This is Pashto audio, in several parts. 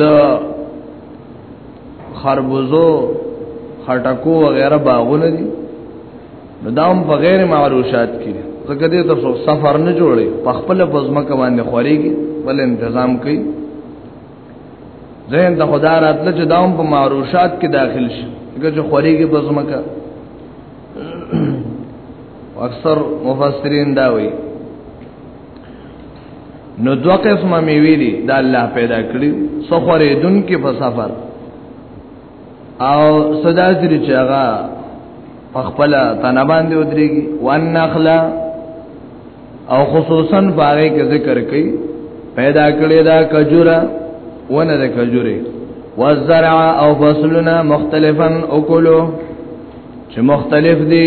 د خربوزو خټکو وغیرہ باغونه دي نو دا هم په غیر معروشات کې ځکه دې ته سفر نه جوړي په خپل بزمکه باندې خوريږي بل تنظیم کوي زین ته خدای راتله چې دا هم په معروشات کې داخل شي ځکه چې خوريږي بزمکه اکثر مفسرین دا وی نو دو قسمه میوی دی دا الله پیدا کړی سخورې دن کې په سفر او صدا سری چاغه خپل تنه باندې ودرېږي وان نخلا او خصوصا باغې کې ذکر کړي پیدا کړی دا کجوره ونه د کجوره والزرع او فصلنا مختلفا اکلو چې مختلف دي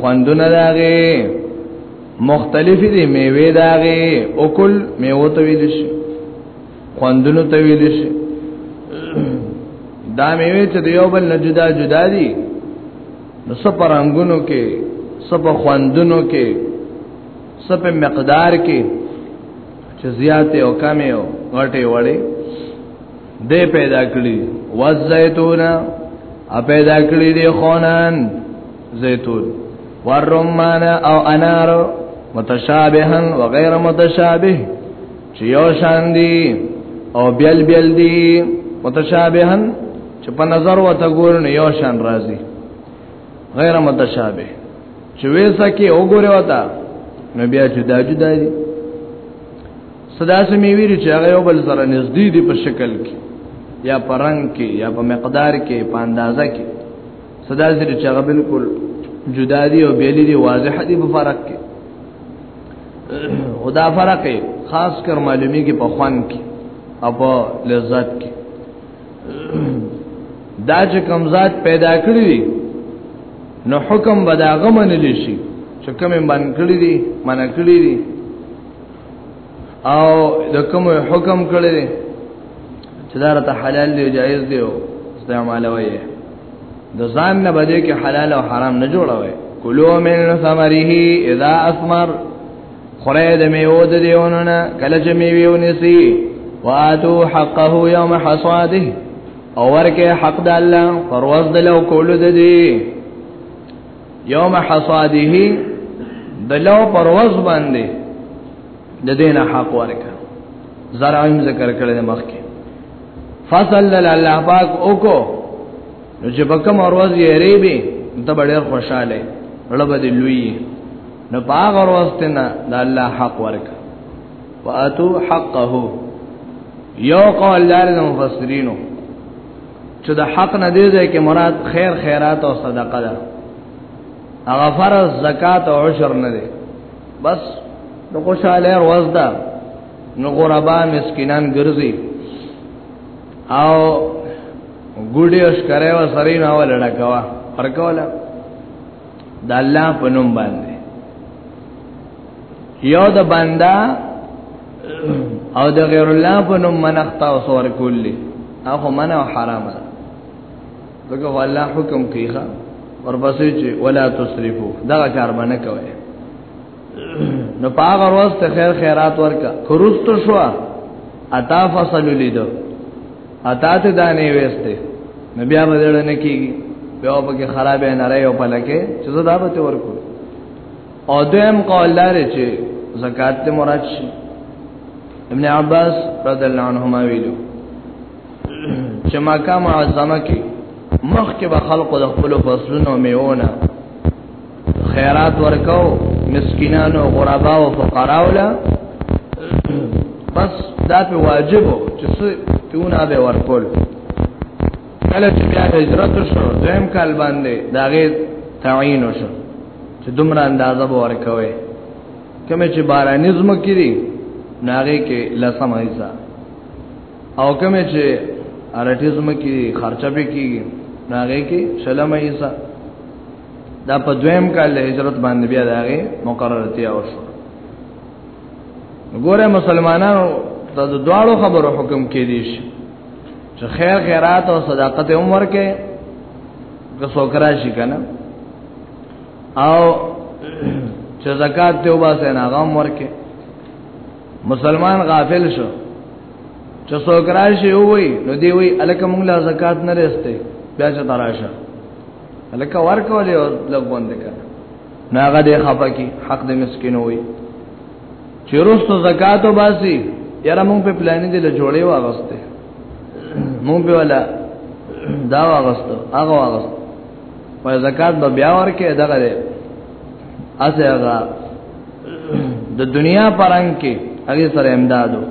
خوندونه داغه مختلف دي میوه داغه اکل میوه ته ویل شي خوندونه ته ویل شي دا میوه چې یو بل نه جدا جدا دي نو سپرنګونو کې سپ خوندونو کې سپ مقدار کې چې زیات او کم او غټي وړي دې پیدا کړی وزیتون ا پیدا کړی دې خونان زیتون ورمان او انار متشابها وغیر متشابه چې یو شان دي او بیل بیل دي متشابهن چې په نظر وته ګور نه یو شان راځي غیر متشابه چې وېسا کې وګوره وتا نو بیا جدا جدا دي صدا سه می ویری چې هغه یو بل سره نږدې دي په شکل کې یا په رنگ کې یا په مقدار کې په اندازه کې صدا سه چې هغه بالکل جدا دي او بیل دي واضح دي په فرق کې او دا فرق خاص کر معلومی کې په خوان کې او په لذت کې دا چې کم ذات پیدا کړی دی نو حکم به دا غمن لشي چې کوم من کړی دی من کړی دی او د کوم حکم کړی دی چې دا راته حلال دی جایز دی او استعمالوي د ځان نه بده کې حلال او حرام نه جوړوي کلو من ثمره اذا اثمر خره د میو د دیونو نه کله چې میوه ونسی واتو حقه یوم حصاده او ورکه حق د الله پرواز د لو کول د دی یوم حصاده د لو پرواز باندې د دینه حق ورکه زرعیم ذکر کړل مخکې فصل الله پاک اوکو نو چې په کوم ورځ یې ریبي ته ډېر خوشاله لړب دې لوی نو پاغ ورځ ته نه د الله حق ورک واتو حقه یو قول لار د مفسرینو چې د حق نه دی ځای کې مراد خیر خیرات او صدقه ده هغه فرض زکات او عشر نه دی بس نو خوشاله ورځ ده نو غربا مسکینان ګرځي او ګډي اوس کرے و سری نه ولړه کوا ورکولا د الله په نوم باندې یو د بندا او د غیر الله په نوم منختا او سور کولی هغه منع او حرام ده دغه الله حکم کیخه ورپسې چې ولا تسرفو دا کار باندې کوي نو پاغه ورځ ته خیر خیرات ورکا کورستو شو اتا فصل لیدو اتا ته دانه وسته نبي هغه دړ نه کیږي بیا په کې خراب نه راي او پلکه چې زه دا به ورکو او دیم قول لري چې زکات ته مراد شي ابن عباس رضی الله عنهما ویلو چې مکه معظمه کې مخ کې به خلق د خپل فصلونو میونه خیرات ورکو مسکینانو غربا او فقرا ولا بس دا په واجب چې څه تونه به ورکول کله چې بیا هجرت شو دویم کال باندې داغه تعین شو چې دومره اندازه به ورکوي کومه چې بارانیزم کړي ناغه کې لسمه حصہ او کومه چې ارټیزم کې خرچه به کیږي ناغه کې شلمه حصہ دا په دویم کال د هجرت باندې بیا داغه مقررتیا وشو ګوره مسلمانانو ته د دواړو خبرو حکم کې دي چې خیر خیرات او صداقت عمر کې که څوکرا شي کنه او چې زکات ته وباسه نه غم ورکه مسلمان غافل شو چې څوکرا شي وي نو دی وی الکه موږ لا زکات نه رسته بیا چې تراشه لکه ورکول یو لګوند کا ناغه دې خفه کی حق دې مسكين وي چې روستو زکات او باسي یاره مونږ په پلان دې له جوړې واغسته مونږ په ولا دا واغسته هغه واغسته وای زکات به بیا ورکه دغه دې اسه هغه د دنیا پرنګ کې هغه سره امدادو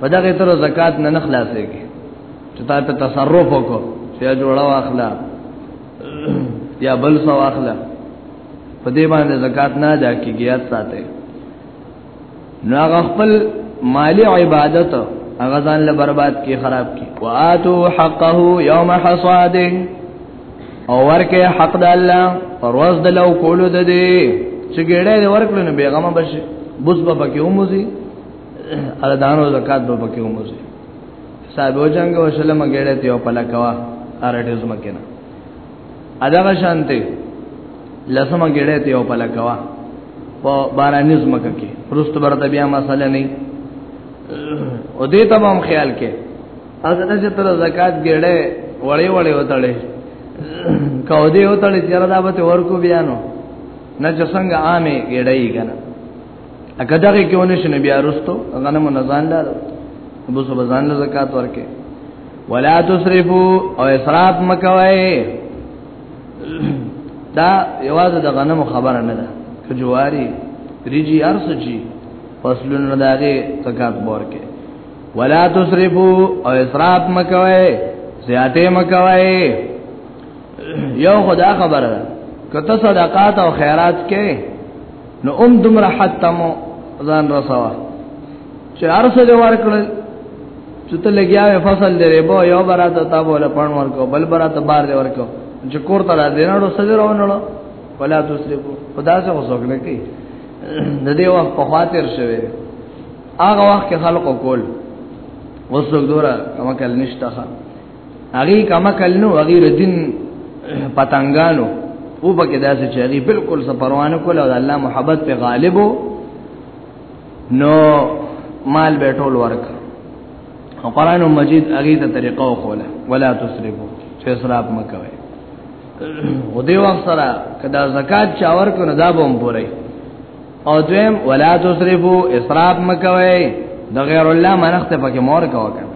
په دغه تر زکات نه نخلاصېږي چې تا په تصرف وکړو چې جوړه واخلا یا بل څه واخلا په دې باندې زکات نه ادا کیږي یاد ساتي نو هغه خپل مالی عبادت هغه ځان له برباد کی خراب کی واتو حقه یوم حصاده او ورکه حق د الله پرواز د لو کولو د دې چې ګړې د ورکړو نه بیغمه بشي بوز به پکې وموزي ال دانو زکات به پکې وموزي صاحب جنگ وشله مګړه ته په لکوا ارټیز مکینا اداغه شانته لسمه ګړه ته په لکوا په بارانیز مکه کې پرست برته بیا مسله نه او دې تمام خیال کې اذن چې تر زکات ګړه وړې وړې وتړې کو دې وتړې چې را دا به ورکو بیانو نه چې څنګه عامه ګړې کنه اګه دغه کې ونه شنه بیا رستو غنم نه ځان لار ابو سو ځان له زکات ورکه ولا تسرفو او اسراف مکوي دا یوازې د غنم خبره نه ده کجواری ریجی ارس چی فصلون نداغه زکات ورکه ولا تسرفو او اسراف مکوي زیاته مکوي یو خدا خبره کته صدقات او خیرات کې نو ام دمر حتی مو ځان رسوا چې ارسه دې ورکړل چې ته لګیا وې فصل دې ربو یو برات تا بوله پړن ورکو بل برات بار دې ورکو چې کور ته را دې نه ورو سره راونړو ولا تسرفو خدا څه وسوګ نه کوي د دې وخت په خاطر شوی هغه وخت کې خلکو کول وسوګ دورا کما کل نشته هغه کما کلنو هغه ردین پتنګانو او پکې داسې چې هغه بالکل سپروانه کول او الله محبت په غالبو نو مال به ټول ورک او قران مجید هغه ته طریقه وکوله ولا تسرفو چې اسراف مکوي او دی وخت سره کدا زکات چا ورک نه دا بوم پوره او دویم ولا تسرفو اسراف مکوي د غیر الله منخت پکې مور کا وکړه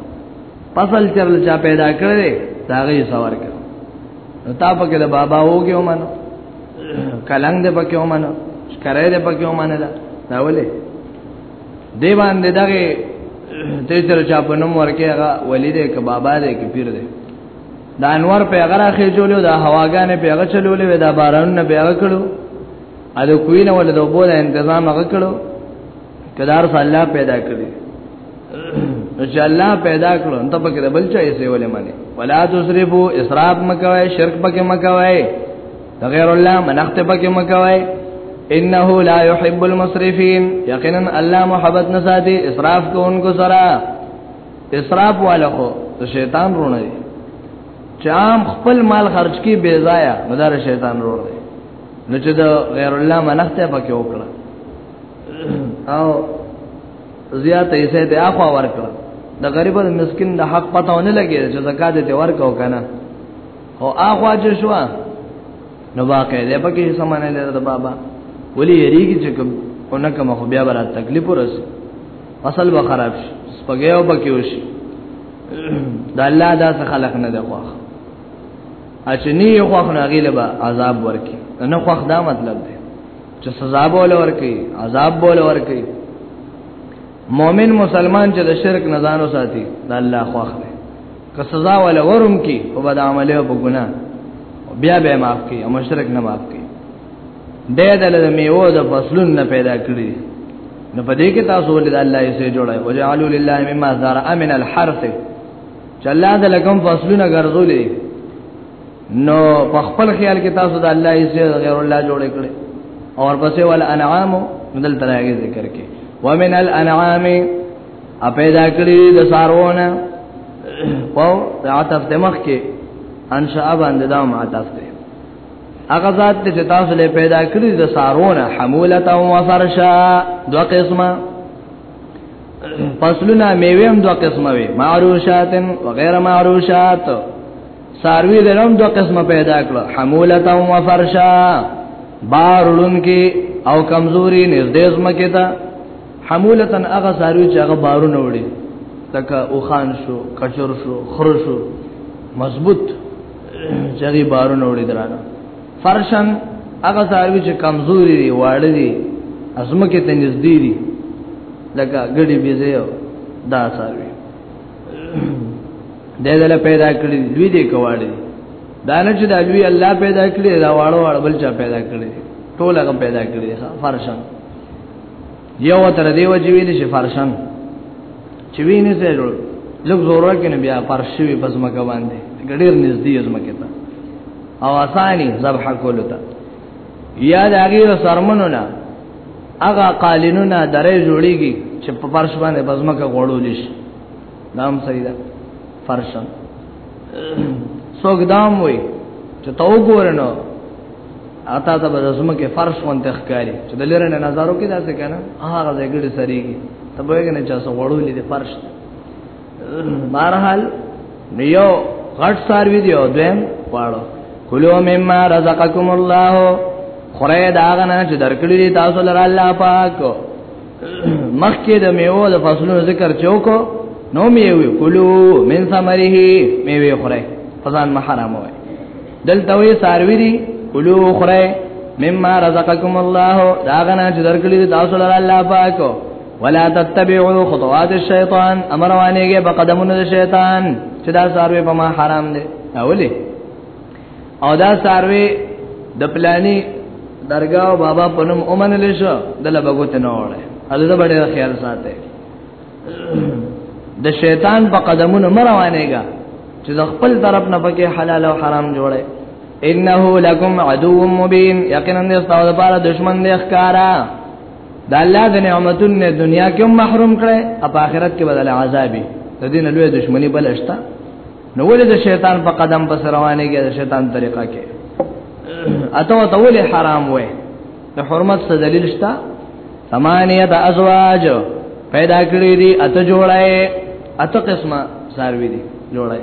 فصل چرل چا پیدا کړی دا غي سوار کړ نو تا پکې د بابا وګه ومنو کلنګ دې پکې ومنو شکرې دې پکې ومنه دا دا ولې دی باندې دغه ته چر چا په نوم ورکه هغه ولې دې ک بابا دې ک پیر دې دا انور په هغه راخې جوړو دا هواګانې په هغه چلولې دا باران نه په هغه کړو ا د کوی نه ولې د وبو د تنظیم هغه کړو کدار صلی الله پیدا کړی نو چې الله پیدا کړو ته پکې بل چا یې سیولې معنی ولا تسرفو اسراف مکوي شرک پکې مکوي غیر الله منخت پکې مکوي انه لا يحب المسرفين یقینا الله محبت نه ساتي اسراف کوونکو سره اسراف والو شیطان رونه دي چام خپل مال خرج کی بے ضایع مدار شیطان رونه دي نو چې د غیر الله منخت پکې وکړه او زیات یې سه ته اخوا ورکړه د غریب او مسكين د حق پته ونه لګي چې زکات دې ورکاو کنه او اخوا چې شو نو واقع دې پکې سمانه لري د بابا ولي یریږي چې کوم اونګه کوم خو بیا برات تکلیف ورس اصل به خراب شي سپګیو پکې وشي د الله دا څه خلق نه دی خو اچنی خو خو نه غیله به عذاب ورکي نه خو دا مطلب دی چې سزا بوله ورکی عذاب بوله ورکی مؤمن مسلمان چې د شرک نه ځانو ساتي د الله خوښ دی که سزا ولا ورم کی او بد عمله او ګناه بیا به معاف کی او مشرک نه معاف کی د دې د میوه د فصلون نه پیدا کړی نو په دې کې تاسو ولې د الله یې سره جوړای او جعلوا لله مما زرع من الحرث چې الله د لګم فصلونه ګرځولې نو په خپل خیال کې تاسو د الله یې غیر الله جوړ کړي او ورپسې ول انعام بدل ترایږي ذکر کې ومن الانعام ا پیدا کړی د سارونه پاو د عطف د مخ کې ان شاء باندې دا ما تاسو ته هغه ذات چې تاسو له پیدا کړی د سارونه حمولت او وفرشا دو قسمه فصلنا میوه هم دو قسمه وي معروشات و غیر معروشات ساروی دلم دو قسمه پیدا کړ حمولتا و فرشا بارلون کی او کمزوری نزدې زمکه تا حمولتا هغه ساروی چې هغه بارونه وړي تکه او خان شو کچر شو خر شو مضبوط چری بارو نوړي درانه فرشن هغه ساروی چې کمزوري دي واړه دي ازمکه ته نږدې دي لکه ګډي بيزه دا ساروی دې دل پیدا کړی لوی دې کواړي دانه چې دا لوی الله پیدا کړی دا واړو واړو بل چا پیدا کړی ټول هغه پیدا کړی فرشان یو تر دیو چې ویل شي فرشان چې ویني سره جوړ لږ زور راکنه بیا فرش وی پس مکه باندې ګډیر نږدې یز مکه ته او اسانی ذبح کولو ته یا د هغه سرمنو نه هغه قالینونه درې جوړیږي چې په فرش باندې بزمکه غوړول شي نام صحیح ده فرشن څوک دام وي چې تا وګورنو اته ته به زما کې فرش وانت ښکاری چې د لره نه نظارو کې داسې کنه هغه ځای ګړي سریږي ته به کنه چې څو وړولې د فرش بارحال نیو غټ ساروی دی او دویم پاړو کلو مما رزقکم الله خره داغنا چې درکړي دي تاسو لره الله پاک مخکې د میوه د فصلونو ذکر چوکو نو میوه کلو من ثمره میوه خره فزان محرم وای دلته وی ساروی دي کلو خره مما رزقکم الله داغنا چې درکړي دي تاسو لره الله پاک ولا تتبعوا خطوات الشیطان امر وانیږي په قدمونو د شیطان چې دا ساروي په ما حرام دي اولی او دا ساروي د پلاني درگاه او بابا پنوم اومن لشو دله بغوت نه وړه هغه به ډېر خیال ساته د شیطان په قدمونو مروانېګا چې د خپل طرف نه پکې حلال او حرام جوړه انه لکم عدو مبین یقینا تاسو لپاره دشمن دی ښکارا دا الله د نعمتونو نه دنیا کې هم محروم کړي او په آخرت کې بدل عذاب د دین لوی دشمنی بلشتا نو ولې د شیطان په قدم پس روانه کې د شیطان طریقه کې اته ته ولې حرام وې د حرمت څخه دلیل شتا ثمانیه ازواج پیدا کړی دي اته جوړای اته قسمه ساروی دي جوړای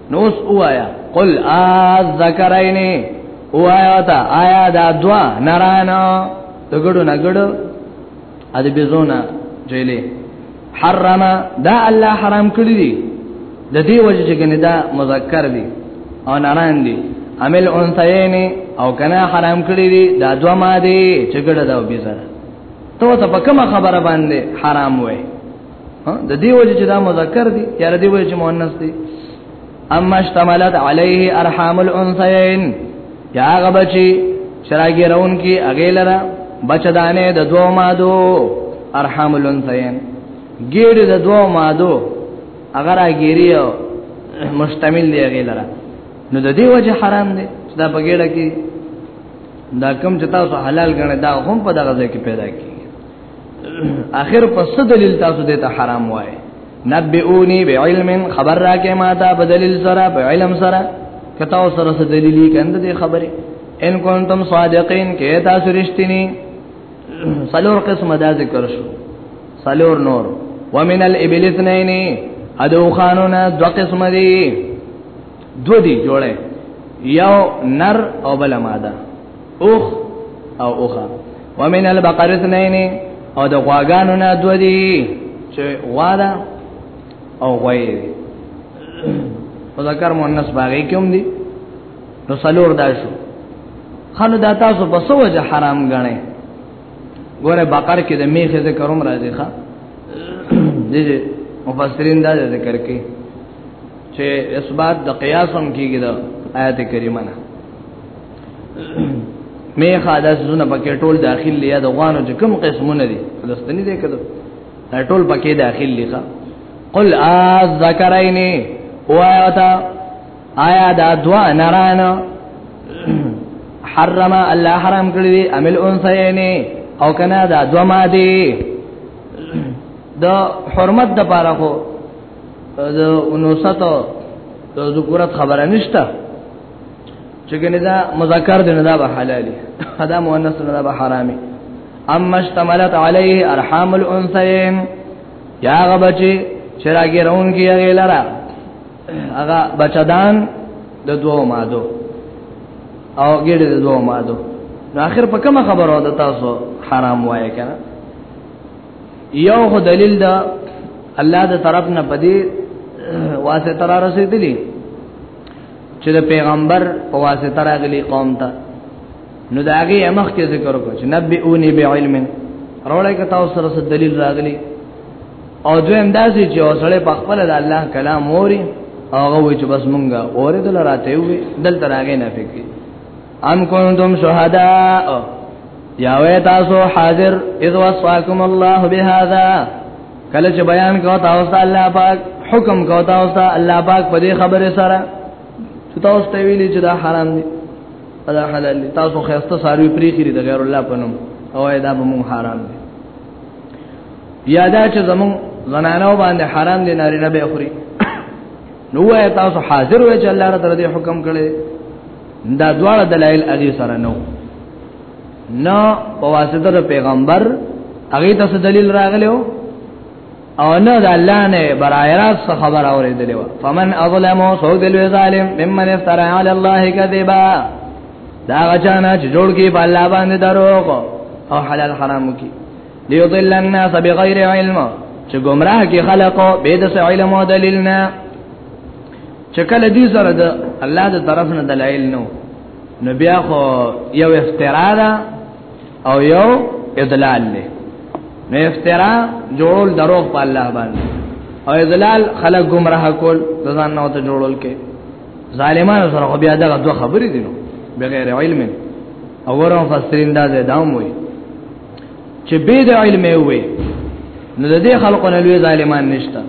نوس اوایا قل آز ذکرینی اوایا تا آیا دا دوا نرانا دگڑو نگڑو ادی بزونا جیلی حرم دا الله حرام کړی دی د دې وجه چې کنه دا مذکر دی او ناران دی عمل انثیین او کنه حرام کړی دی دا دوا ماده چې ګړه دا وبې سره ته ته په کومه خبره باندې حرام وای د دې وجه چې دا مذکر دي یا د دې وجه چې مؤنث دي اما اشتملت عليه ارحام الانثيين یا هغه بچي شراګي راون کې اغه لره بچدانه د دوه مادو ارحام الانثيين ګیر د دوه مادو اگر اګيري مشتمل دی اغه لره نو د دې وجه حرام دي چې دا بغیر کې دا کم چې تاسو حلال غنئ دا هم په دغه ځای کې پیدا کی اخر پس دلیل تاسو دې ته حرام وای نبئونی بعلم خبر راکې ما ته بدلیل سره په علم سره کتا سره څه دلیلی کنده دې خبره ان کنتم صادقین کې تاسو رښتینی سلور قسم دا ذکر شو سلور نور ومن الابل اثنين ادو خانونا دو قسم دي دو دی جوړه یو نر او بل ماده اوخ او اوخه ومن البقر اثنين او د غواګانو نه دو دی چې غوادا او غوي په ذکر مؤنث باغې کوم دی نو سلور دا شو خانو دا تاسو په سو وجه حرام غنئ ګوره بقر کې د میخه ذکر هم راځي ښا دې مفسرین دا ذکر کوي چې اثبات د قیاس هم کیږي د آیت کریمه نه می خاله زونه پکې ټول داخل لیا د غوانو چې کوم قسمونه دي فلسطینی دې کړو ټول پکې داخل لیا قل از ذکرین وایتا آیا دا دوا نران حرم الله حرام کړی دی عمل انثیین او کنا دا دوا ما دی د حرمت د پاره کو دا انوساتو د ذکرت خبره نشته چې کنه دا مذکر دی نه دا به حلالي دا مؤنث نه دا به حرامي اما اشتملت عليه ارحام الانثيين یا غبچی چراغی رون کی هغه لرا هغه بچدان د دوه مادو او ګډه د دوه مادو نو اخر په کومه خبره ده تاسو حرام وایې کنه یو خو دلیل دا الله د طرف نه پدې واسطه را رسیدلی چې د پیغمبر په واسطه راغلی قوم ته نو داګه یې مخ کې ذکر وکړ چې نبئونی بعلم راولای کته اوس سره دلیل راغلی او دویم داسې چې اوسړه په خپل د الله کلام موري هغه وې چې بس مونږه اورېدل راته وي دلته راغې نه فکر ام کنتم شهداء یا وې تاسو حاضر اذ وصاکم الله بهذا کله چې بیان کو تاسو ته الله پاک حکم کو تاسو ته الله پاک په دې خبره سره چې تاسو ته ویلي چې دا حرام دي دا حلال دي تاسو خیرسته ساروي پری کړی د غیر الله په نوم او دا به مون حرام دي یادا چې زمون زنانو باندې حرام دي نارینه به خوري نو وای تاسو حاضر وای چې الله تعالی دې حکم کړي دا دواړه دلایل اغي سره نو نه په واسطه د پیغمبر اغي تاسو دلیل راغلو او نه د الله نه برایرات څخه خبر اورېدلې و فمن اظلم سو دل ظالم ممن افترى على الله كذبا دا غچانا چې جوړ کې په الله باندې دروغ او حلال حرام کې ليضل الناس بغير علم چې گمراه کې خلقو به د علم او دلیل نه چې کله دې سره د الله د طرف نه دلایل نو نو بیا خو یو افترا ده او یو اضلال دی نو افترا جوړول دروغ په الله باندې او اضلال خلق گمراه کول د ځان نه ته جوړول کې ظالمانو سره خو بیا دغه دوه خبرې دي نو بغیر علم او ورو فسرین دا زه داوم وي چې به د علم وي نو د دې خلکو نه لوی ظالمان نشته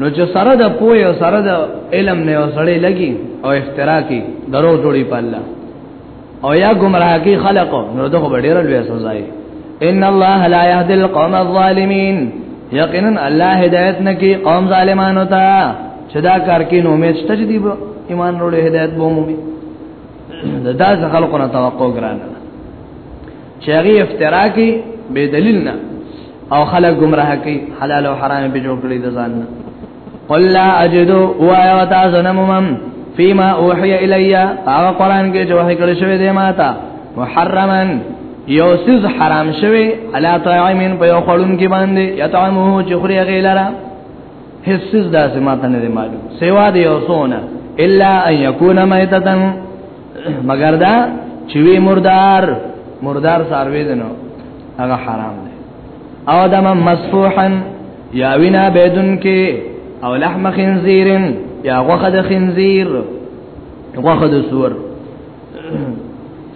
نو چې سره د پوی او سره د علم نه وسړې لګي او افترا کوي درو جوړي په الله او یا گمراه کی خلقو نو دغه ډیر لوی سزا یې ان الله لا يهدي القوم الظالمين یقینا الله هدایت نکي قوم ظالمانو ته چې دا کار کې نو امید شته چې دی ایمان وروړي هدایت به مومي دا ځکه خلکو نه توقع ګرانه چې هغه افترا کوي به دلیل نه او خلک گمراه کوي حلال او حرام به جوړ کړي د ځان نه قل لا اجد وایا وتا زنمم فيما اوحي الي او قران کې جو هي کړی شوی دی ماتا محرمن یو سیز حرام شوی علا طاعمین په یو خړون کې باندې یطعمه چې خوري غیلره هیڅ څه داسې ماته نه دی معلوم سوا دی او سونه الا ان یکون میتتن مگر دا چې وی مردار مردار ساروی دنو هغه حرام دی او دم مسفوحا یا وینا بدون کې او لحم خنزیر یا غوخه د خنزیر غوخه د سور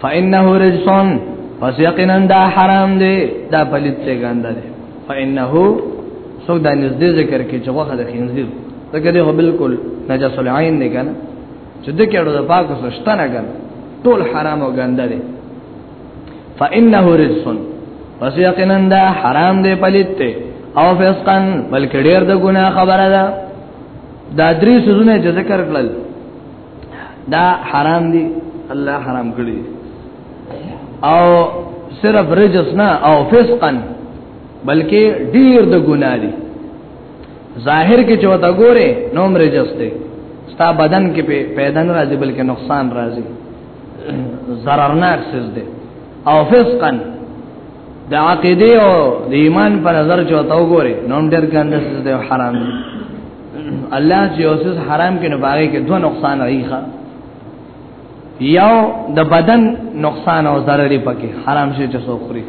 فانه رجسون پس یقینا دا حرام دی دا پلیت څنګه دی فانه سو دا نږدې ذکر کې چې غوخه د خنزیر ذکر دی هو بالکل نجس العين نه کنه چې د کېړو د پاکو سشته نه کنه ټول حرام او ګنده دي فانه رجس پس یقینا دا حرام دی پلیت ته او فسقن بلکې ډېر د ګناه خبره ده دا درې سوزونه چې ذکر کړل دا حرام دي الله حرام کړی او صرف رجس نه او فسقا بلکې ډیر د ګناه دي ظاهر کې چوتا ګوره نوم رجس دی ستا بدن کې پیدا نه راځي بلکې نقصان راځي ضررناک سز دی او فسقا د عقیده او د ایمان په نظر چې او تاو ګوري نو ډېر ګنده څه دی حرام دی الله چې اوس حرام کې نه باغې کې دوه نقصان راځي یو د بدن نقصان او ضرر پکې حرام شي چې څو خوري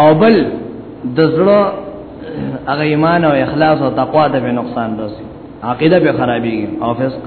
او بل د زړه هغه ایمان او اخلاص او تقوا د به نقصان رسي عقیده به خرابيږي او فسق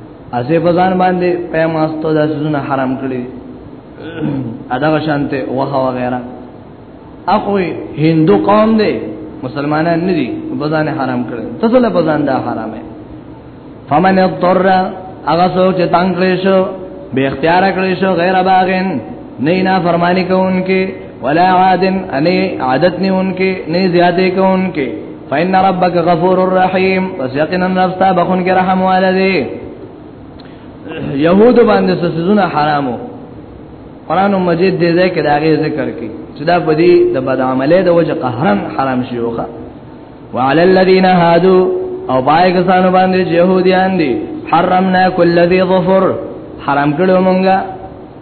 اسه په ځان باندې پیماستو د سونه حرام کړی ادا شانته وه وغیرہ اخوی هندو قوم دی مسلمانان نه دي په ځان حرام کړی ته څه په ځان دا حرامه فمن اضطر اغه سوچ تنگ کړی شو به اختیار کړی شو غیر باغین نه نه فرمانی کوونکې ولا عادن ان عادت نه انکه نه زیاته کوونکې فإن ربک غفور الرحیم پس یقینا نفسا بخون کې رحم والده يهود باندې سسونه حرامو قران مجید دې ځای کې داغه ذکر کوي چې دا په دې د بد عملې د وجه قهرن حرام شيوخه وعلى الذين هادو او پای کسان باندې يهوديان دي حرمنا كل ذي ظفر حرام کړو مونږه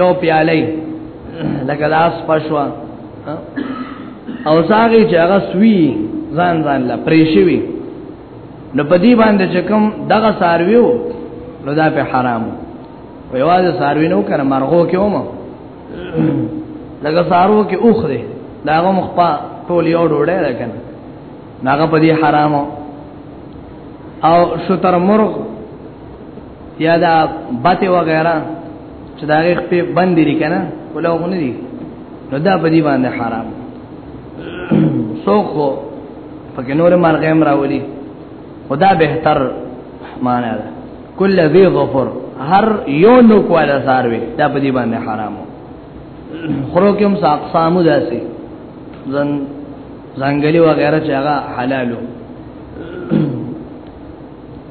یو پیاله لکه لاس پښوا او زاغي چې هغه سوي ځان ځان لا پریشوي نو په دې باندې چې کوم دغه سارویو نو دا په حرام وي واز ساروی نو کنه مرغو کې ومه لکه سارو کې اوخ دی داغه مخپا ټول یو ډوړې ده کنه ناغه په دې حرامو او شتر مرغ یا دا بته وغیرہ چې دا غیخ په بند دي کنه ولغونه دي نو دا په دې باندې حرام سوخو پکې نور مرغې مراولي خدا بهتر معنی ده کل ذی ظفر هر یو نو کواله ساروي دا په دې باندې حرامو خرو کې هم اقسام داسي ځن ځنګلي وغیرہ چې هغه حلالو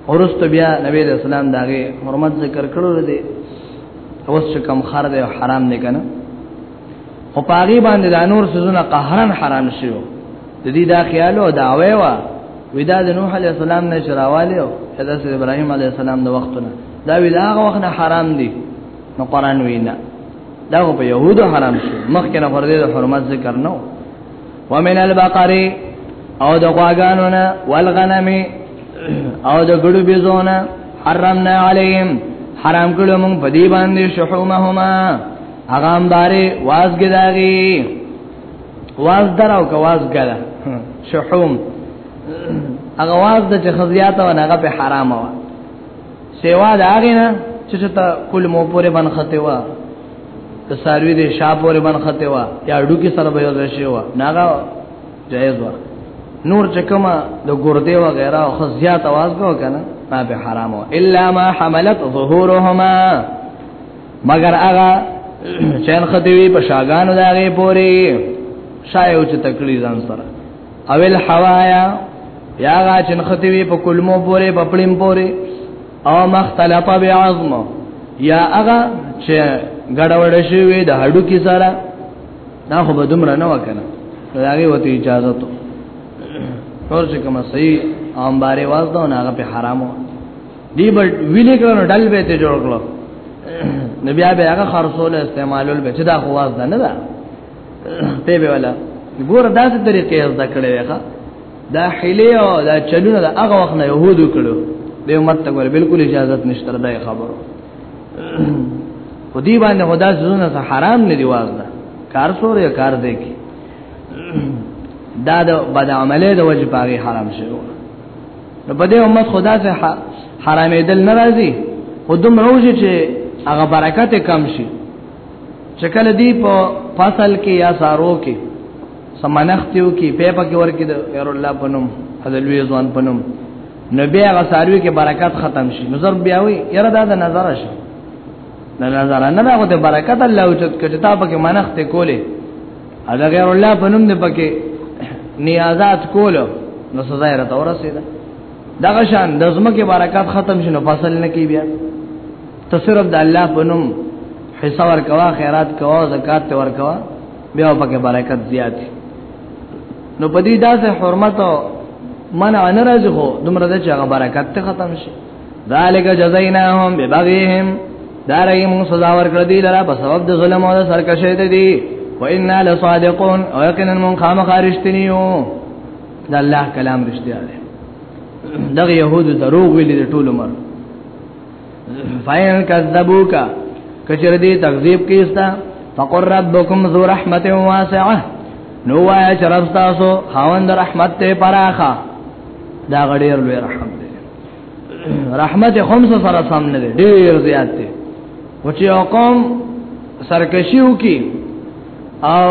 ورست بیا نبی رسول الله داغه حرمت ذکر کړو دی اوس چې کم خر دی حرام نه کنه او پاغي باندې د نور سيزونه قهرن حرام شيو د دې دا خیال او دعوی وا ودا د نوح علی السلام نه شراواله او حضرت ابراهيم علی السلام د وختونه دا ودا هغه وخت حرام دي نو قران وینا دا په يهودو حرام شو مخکې نه پر دې حرمت ذکر نه ومن البقر او د غواګانو نه والغنم او د ګړو بيزونه حرمنا عليهم حرام کړو موږ په دې باندې شحومهما هغه باندې وازګ داغي واز دراو که واز ګره شحوم هغه واز د چې خزياته ونه هغه په حرامه وه سیوا دا غینا چې ته کول مو پورې بن خته وا ته ساروی دې شا پورې بن خته وا یا ډو کې سره به یو ځای شي وا ناغه جایز وا نور چې کما د ګردې و غیره او خزيات आवाज کو کنه ما به حرامو الا ما حملت ظهورهما مگر هغه چین خدوی په شاګانو داغه پوری شایو چې تکلی ځان سره او الحوایا یا غا چن ختوی په کلمو پورې په پړیم پورې او مختلف بعظم یا هغه چې ګډوډ شوی د هډو کې سره دا خو به دومره نه وکنه هغه وته اجازه ته نور چې کوم صحیح عام باره واز دا نه هغه په حرامو دی بل ویلې کړو ډل به ته جوړ کړو نبي هغه خرصول استعمالول به چې دا خو واز نه ده ته به ولا ګور داسې طریقې زده کړې ښا دا حیله او دا چلونه دا هغه وخت نه يهودو کړو به امت ته ګور بالکل اجازه نشته دا خبرو خو دی باندې خدا زونه حرام نه دی وازده کار سورې کار دی کی دا د بد عمله د وجه پاغي حرام شوی نو په دې امت خدا ته حرامې دل ناراضي خودم روزي چې هغه برکت کم شي چې کله دی په فصل کې یا سارو کې سمنختیو کې په پکې ورکې د غیر الله پنوم حذلوی ځوان پنوم نو بیا هغه ساروی کې برکت ختم شي نظر بیا وي یره دا د نظر شي د نظر نه دا غو د برکت الله او چت کټه پکې منخت کوله ادا غیر الله پنوم دې پکې نیازات کوله نو سزا یې راته ورسېده دغه شان د زمکه برکت ختم شنو فصل نه کی بیا ته صرف د الله په نوم حصہ ورکوا خیرات کوا زکات ته ورکوا بیا پکې برکت زیات نو په دې داسې حرمت او منع نه راځي خو دومره د چا برکت ته ختم شي ذالک جزایناهم ببغیهم دارای موږ سزا ورکړه دی لرا په سبب د ظلم او سرکشه دي دی و انا لصادقون او یقینا من قام خارجتنیو دا الله کلام رښتیا دی دغه يهودو دروغ ویلي ټول عمر فاین کذبوک کچر دې تکذیب کیستا فقر ربکم ذو رحمت واسعه نو وایا چې رب تاسو خاوند رحمت ته پراخه دا غډیر لوی رحمت دی رحمت خمس سره سم نه دی ډیر زیات دی او چې قوم سرکشیو کی او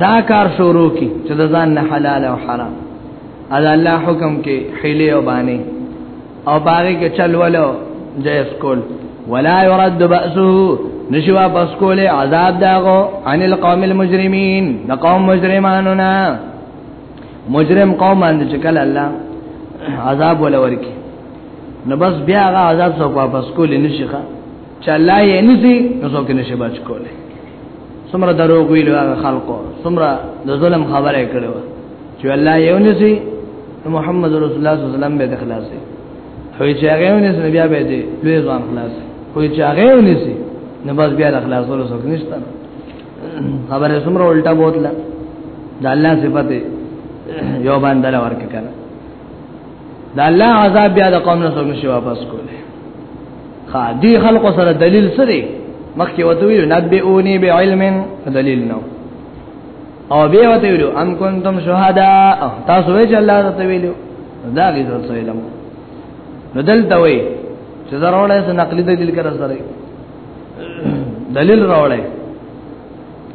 دا کار شروع کی چې د ځان نه حلال او حرام اذا الله حکم کې حیله او باندې او باغی کې چل ولو جیس کول ولا يرد بأسه نشوا بس کول عذاب داغو عن القوم المجرمين د قوم مجرمانو نه مجرم قوم باندې چې کله الله عذاب ولا ورکی نو بس بیا هغه عذاب سو واپس کول نشي ښه چې الله یې نسی نو څوک نشي بچ کوله څومره دروغ ویلو هغه خلکو څومره د ظلم خبره کړو چې الله یې نسی محمد رسول الله صلی الله علیه وسلم به خلاصي خو چې هغه ونس بیا به دې لوی ځان خلاص خو چې هغه ونس نو بس بیا د خلاصولو څوک نشته خبره څومره الټا بوتله د الله صفته یو باندې ورکه کړه د الله عذاب بیا د قوم نه څوک نشي واپس کوله خا دی خلق سره دلیل سره مخکې وته وی نبئونی بعلم دلیل نو او به وته ویلو ام کنتم شهدا تاسو وی چې الله ته ویلو دا غي ځل سویلم نو دلته وی چې زراوله سره نقلی دلیل کرا سره دلیل راوړی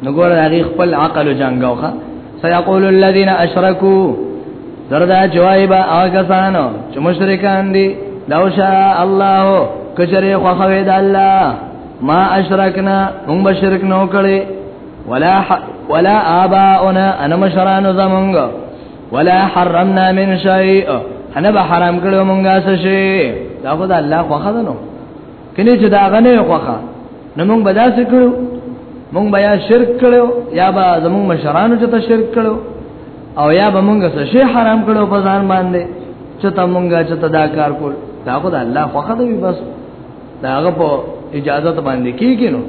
نو ګور هغه خپل عقل جنگاوخه سيقول الذين اشركوا زردا جوایبا هغه سانو چې مشرکان دي لو شاء الله کجره خو خوي د الله ما اشرکنا موږ بشرک نو کړي ولا ح... ولا اباؤنا انا مشران زمونږ ولا حرمنا من شيء انا به حرام کړو مونږه څه شي دا خو د الله خو خدانو کله چې دا غنه خوخه نو موږ به داسې کړو موږ به یا شرک کړو یا به زموږ مشرانو چې ته شرک کړو او یا به موږ څه شی حرام کړو په ځان باندې چې ته موږ چې ته دا کار کول دا خو د الله خوخه دی بس دا هغه په اجازه ته باندې کیږي نو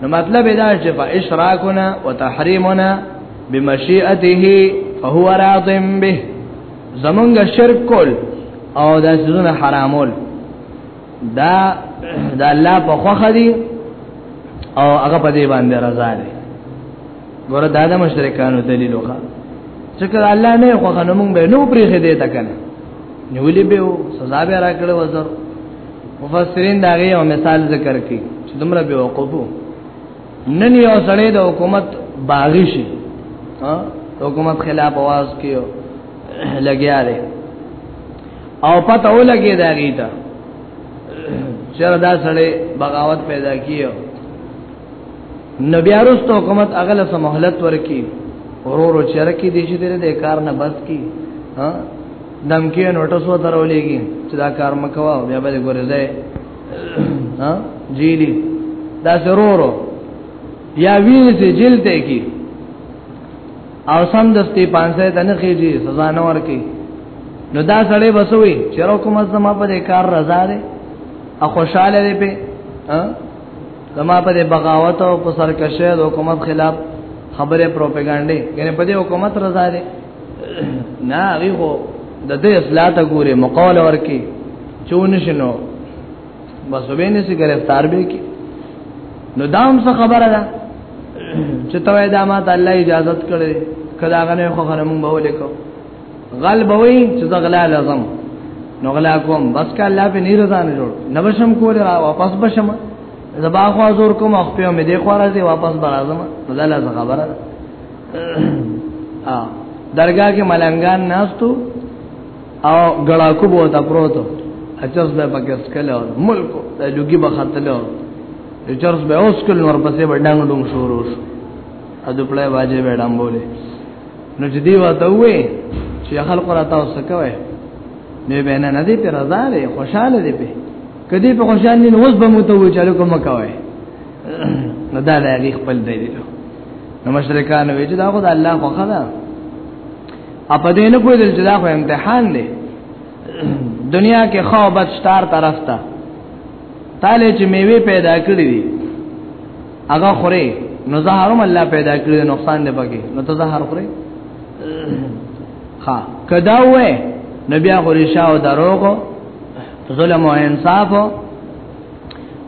نو مطلب دا چې په اشراکنا وتحریمنا بمشیئته فهو راض به زمونږ شرک کول او دا سونه حرامول دا د الله په خوخه دي او هغه په دې باندې رضا دي ګوره دا د مشرکانو دلیل وکړه چې کله الله نه خوخه نو موږ به نو پرې خې دې تکنه نیولې به او سزا به راکړې وزر مفسرین دا غي او مثال ذکر کړي چې دومره به وقوفو نن یو سړی د حکومت باغی شي ها حکومت خلاف आवाज کیو لګیا دی او پته ولګي دا غیته چر دا سړی بغاوت پیدا کیو نو بیا وروسته حکومت اغله سم مهلت ورکی ورورو چر کی دي چې دې کار نه بس کی ها دمکی نوټس و درولېږي چې دا کار مکوا بیا به ګورځي ها جیلی دا ضرورو یا ویني چې جیل ته کی او سم دستي پانسه ته نه کیږي سزا نه ورکي نو دا سړی بسوي چې حکومت زما په دې کار رضا ده او خوشاله دی په زما په دې بغاوت او په سرکشه د حکومت خلاف خبره پروپاګاندا یعنی په دې حکومت رضا ده نه هغه د دې اصلاح ته ګوره مقاله ورکي چون شنو بس به نه سي گرفتار به کی نو دام څه خبره ده چې توې دا ما ته الله اجازه کړې کدا غنه خو غنه مونږ به ولیکو غل بوي چې زغلا لازم نو غلا کوم بس کا الله په نیر ځان جوړ نبشم کول را واپس بشم زبا خو زور کوم اخ په مې دی خو راځي واپس برازم نو دا لازم خبره ا درګه کې ملنګان ناستو او ګړاکو بو تا پروتو اچس به پکې سکلو ملک د لوګي به خاتلو چرس به اوس کل نور پسې بډنګ ډنګ شروع شو ا د پړې واجب به ډم بوله نو چې دی وته وې چې خلق را تاسو کوي نه به نه ندی پر رضا دی خوشاله دی په کدی په خوشاله نه اوس به مو ته وې چالو کوم کوي نو دا د خپل دی نو مشرکان وې چې دا خدای الله خو خدا اپ دې نه کوی دل جدا خو امتحان دی دنیا کې خو بد شتار طرف ته تاله چې میوه پیدا کړی دی هغه خوري نو زهرم الله پیدا کړی نقصان دی پکې نو ته زهر خوري ها کدا وې نبي هغه رشاو دروغ ظلم او انصاف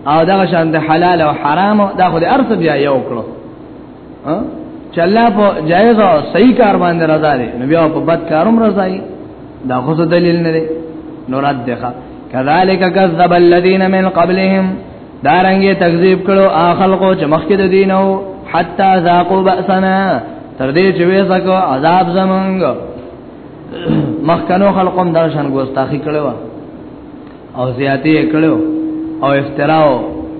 او دغه شان د حلال او حرام دا خو د ارث بیا یو کړو چې الله په جایز او صحیح کار باندې رضا دی نو بیا په بد کاروم رضا دی دا خو دلیل نه دی نو رد ده کذالک کذب الذین من قبلهم دارنګي تکذیب کړو اخلقو چې مخکې د دینو حتا ذاقوا باسنا تر دې چې وېسکو عذاب زمونږ مخکنو خلقوم درشن ګوستاخی کړو او زیاتی یې کړو او افترا او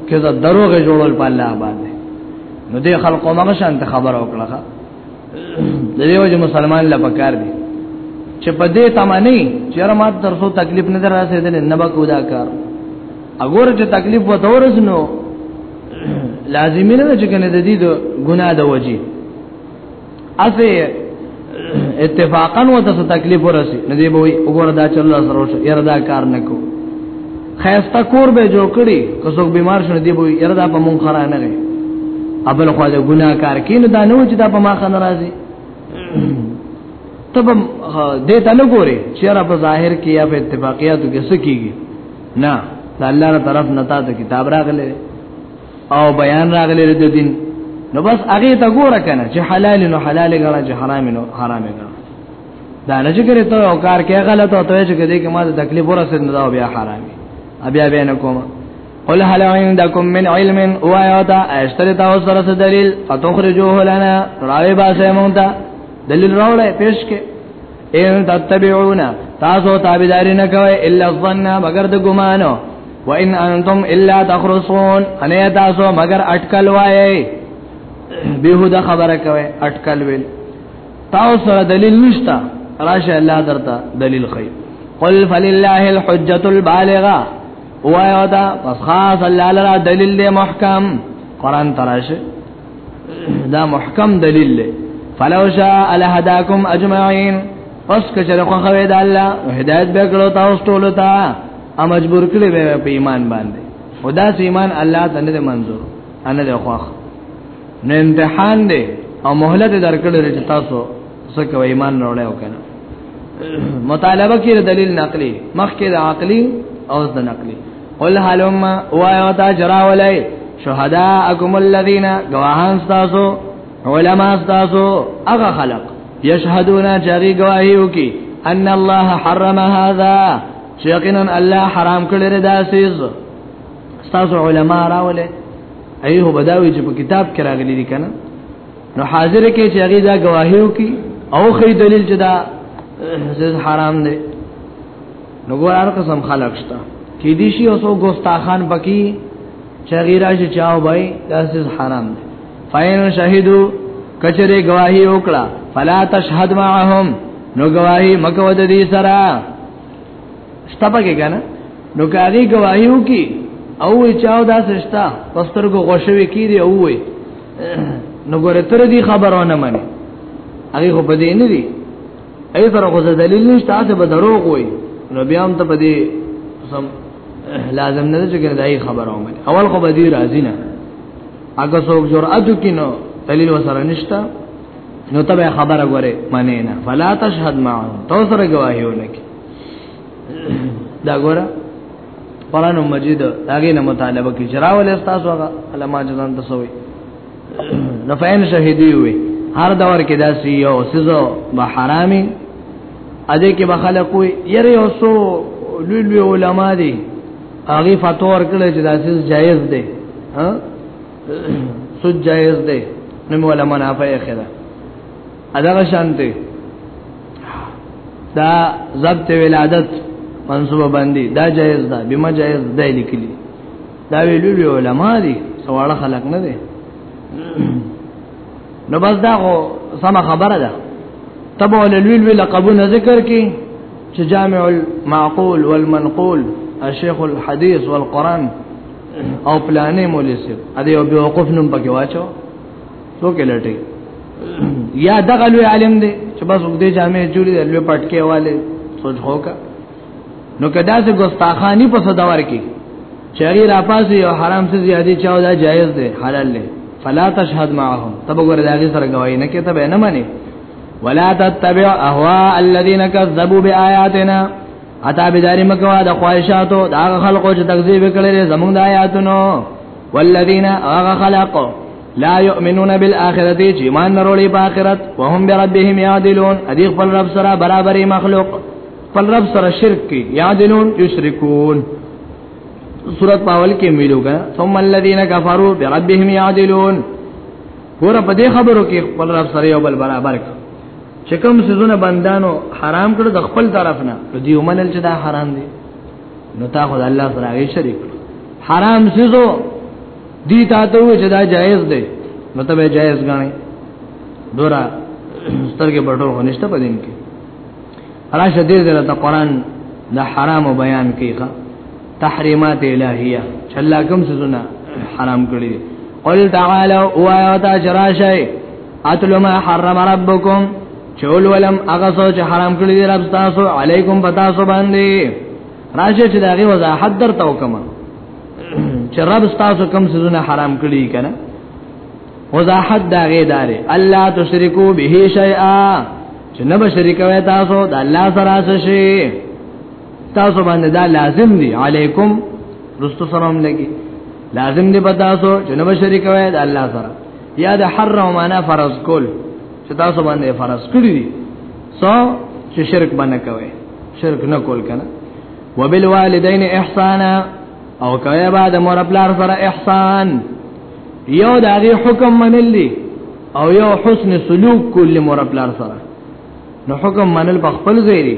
کزه دروغ جوړول په الله باندې نو دې خلکو مغه شانت خبر او کړه د دې وجه مسلمان لا پکار دي چې په دې تمانی چې ما تر څو تکلیف نه دراسه دې نه بکو دا کار اګور چې تکلیف وته ورسنو لازمي نه چې کنه د دې ګناه د وجه اسه اتفاقا و تاسو تکلیف ورسی نه دی به وګوره دا چل الله سره شو یره دا کار نکو خیستا کور به جوړ کړي که څوک بیمار شونه دی به یره دا په مونږ خره نه غي ابل خو دا ګناه کار کین دا نه و چې دا په ما خنه راځي تب دې ته نه ګوري چې را په ظاهر کې یا په اتفاقیاتو کې سکیږي نه دا الله تعالی طرف نتا ته کتاب راغله او بیان راغلی د دین نو بس هغه ته ګوره کنه چې حلال نو حلال غواړي چې حرام نو حرام غواړي دا نه چې کړی ته او کار کې غلط او ته چې کړی کې ما ته تکلیف ورسېد نو دا بیا حرام بیا بیا نه کوم قل هل عندكم من علم وايوتا اشتري تاسو سره دلیل فتخرجوه لنا راوي باسه مونږ دلیل راوړې پېښ کې ان تتبعون تاسو تابعداري نه کوي الا الظن مگر د ګمانو وان انتم الا تخرصون ان تاسو مگر اٹکل وایي بهوده خبره کوي اٹکل ویل تاسو سره دلیل نشته راشه الله درته دلیل خي قل فلله الحجه البالغه وایو دا پس خاص الله لرا دلیل دی محکم قران تراشه دا محکم دلیل دی فلو شاء لهداکم اجمعین پس کچره خو خوي د الله هدایت به کړو تاسو ټول ته ا مجبور کړی به په ایمان باندې خدا سي ایمان الله ته نه منظور ان له خوخ نه امتحان دی او مهلت درکړل چې تاسو څه کوي ایمان نه وړاو کنه مطالبه کې دلیل نقلی مخکې د عقلی او د نقلی قل حلم وایو تا جرا ولای شهداءکم الذین گواهان تاسو علما تاسو هغه خلق یشهدون جری گواهیو کی ان الله حرم هذا یقینا الله حرام کړی دا سیز تاسو علما راولې ایه بداوی چې په کتاب کې راغلي دي کنه نو حاضر کې چې هغه دا گواهیو کې او خې دلیل چې دا زید حرام دی نو ګورار قسم خلق شتا کې دي شي اوسو ګوستاخان پکې چې غیره چې چاو بای دا زید حرام دی فاین شهیدو کچره گواہی وکړه فلا تشهد معهم نو گواہی مکو د دې سره شتبه کې کنه نو کاغي گواهیو کې او وی چاو دا سشتا پسترګو غوښوي کې دی او وی نو ګوره تر دې خبرونه مني هغه خو په دې نه دي اې تر خو دلیل نشته تاسو به دروغ وي نو بیا هم ته په دې سم لازم نه چې کنه دای خبره ومني اول خو به دې راضی نه اګه څوک جرأت وکینو دلیل وسره نشته نو ته خبره غره معنی نه فلا تشهد معه تو سره گواهی ولکه دا ګوره قران مجید داګه نه مطالبه کی جراول استاسو هغه علما جزان تسوي نفعن شهیدی وي هر دور کې داسي یو سزا به حرامي اده کې به خلک وي یره اوسو لوی لوی علما دي هغه فتور کړي چې داسي جایز دي ها سود جایز دي نو مولا منافع خره اداغه شانته دا ضبط ولادت منصوبه باندې دا جایز ده بما جایز ده لیکلي دا ویلو علماء دي سواړه خلق نه دي نو بس دا خو سم خبره ده تبع لویل ویل قبول ذکر کی چې جامع المعقول والمنقول الشيخ الحديث والقران او پلانې مولسب ا دې او بيوقف نوم پکې واچو څوک لټي یا دغه لوی عالم دی چې بس وګدې جامع جوړي دی لوی پټکي والے سوچ هوکا نو کدا سه ګستاخانی په صدور کې چری را پاسې او حرام څه زیادې چاو دا جایز دی حلال دی فلا تشهد معهم تب ګور داږي سره گواہی نه کې ته نه مانی ولا تتبع اهواء الذين كذبوا بآياتنا اتا بيداری مکوا د خواهشاتو دا خلقو چې تکذیب کړي زمونږ د آیاتونو والذین اغه خلقو لا يؤمنون بالآخرت چې ایمان نه وروړي په آخرت وهم بربهم يعدلون ادي خپل رب سره برابرې مخلوق خپل رب سره شرک کوي يعدلون یشرکون سورۃ پاول کې ویلوګه ثم الذين كفروا بربهم يعدلون ګوره په دې خبرو کې خپل رب سره یو بل برابر کړ چې کوم سيزونه بندانو حرام کړ د خپل طرف نه دې ومنل چې دا حرام دي نو تا خدای الله سره یې شریک حرام سيزو دی تا ته وې چې دا جایز دی نو ته به جایز غاڼې دورا سترګې پټو هنيشته پدین کې راشه دې دې ته قران د حرام بیان کیږي تحریمات الہیه چې الله کوم څه زونه حرام کړی قل تعالوا وایاتا جراشی اتل ما حرم ربکم چول ولم هغه څه چې حرام کړی دی رب تاسو علیکم پتا سو باندې راشه چې داغه وضاحت درته وکم چې رب تاسو کوم سيزونه حرام کړی کنه وضاحت دا غي دار الله تشرکو به شیئا چې نه بشریک وای تاسو د الله سره څه شي تاسو باندې دا لازم دی علیکم رستو سلام لګي لازم دی په تاسو چې نه بشریک وای د الله سره یا د حرم معنا فرض کول چې تاسو باندې فرض کړی دي سو چې شرک باندې کوي شرک نه کول کنه وبالوالدین احسانا او کای بعد مور پلار سره احسان یو دغه حکم منل دي او یو حسن سلوک کول مور پلار سره نو حکم منل په خپل ځای دي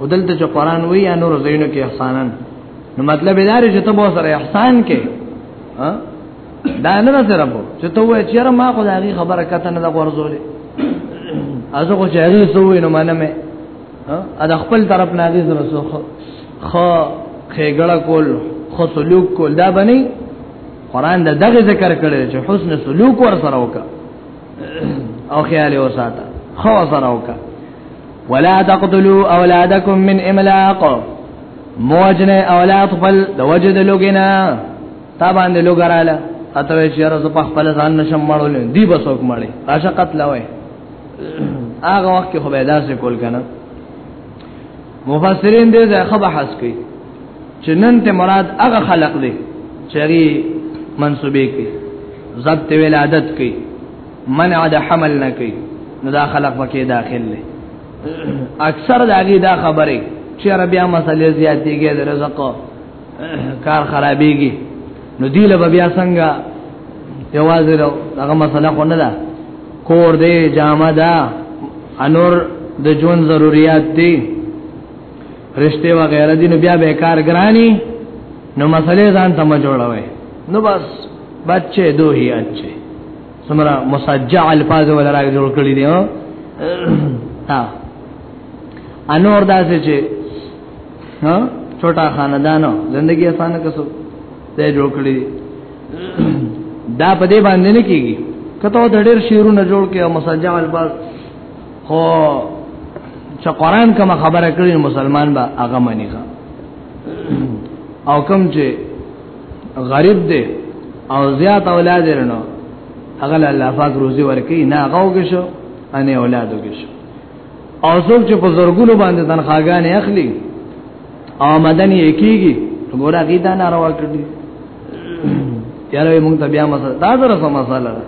او دلته چې قران وی یا نور زینو کې احسانن نو مطلب دا دی چې ته به سره احسان کې ها دا نه سره بو چې ته وای چې ما خو دا غي خبره کته نه غورځولې ازو خو چې هغه سوې نو منمه ا د خپل طرف نه دې سره سو خ خېګړه کول خو سلوک کول دا بني قران دا دغه ذکر کړی چې حسن سلوک ور سره وکا او خیال او ساته خو سره وکا ولا تقتلوا اولادکم من املاق موجن اولاد خپل د وجد لوګینا تا باندې لوګراله اته چې راز په خپل ځان نشم مړول دی بسوک مړي راشه قتل وای هغه وخت کې خو به داسې کول کنه مفسرین دې ځای خبر حس کوي چې نن ته مراد هغه خلق دی چې منسوبې کوي ضبط ولادت کوي منع د حمل نه کوي نو دا خلق پکې داخل دی اکثر دا غي دا خبره چې عربیا مسلې زیاتېږي د رزق کار خرابېږي نو دی له بیا څنګه یوازې هغه مسله خو نه ده کور دې جامه ده انور د جون ضرورت دي رشته و غیره دي نو بیا به کار ګرانی نو مسله ځان ته جوړوي نو بس بچه دوی اچي سمرا مسجع الفاظ ولا راګ جوړ کړی دی ها انور داسې چې ها ټوټا خاندانو زندگی اسانه کسو ته جوړ کړی دا په دې باندې نه کیږي کته د ډېر شیرونه جوړ کې او مسجع الباز خو چې قران کوم خبره کړی مسلمان به هغه منی او کوم چې غریب دی او زیات اولاد لرنو هغه الله پاک روزي ورکي نه غوږ شو ان اولاد وګ شو او څوک چې په زورګونو باندې تنخواګانې اخلي او مدني کیږي ګوره کی دا ناروا کړی یاره موږ ته بیا مسله دا سره سم مسله ده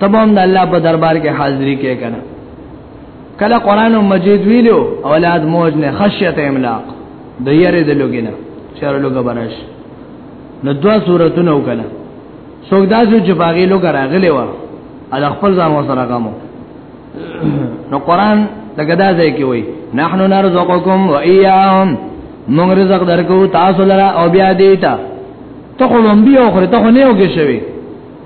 تبهم د الله په دربار کې حاضری کې کنه کله قران مجید ویلو اولاد موج نه خشیت املاق د یاره د لوګینه چاره لوګ برش نو دوا صورتونه وکړه څوک داسې چې باغې لوګ راغلی و ال خپل ځان وسره غمو نو قران دغه دا ځای کې وای نحنو نرزقکم و ایاهم موږ رزق درکو تاسو لره او بیا دې ته ته خو هم بیا خو ته خو نه یو کې شوی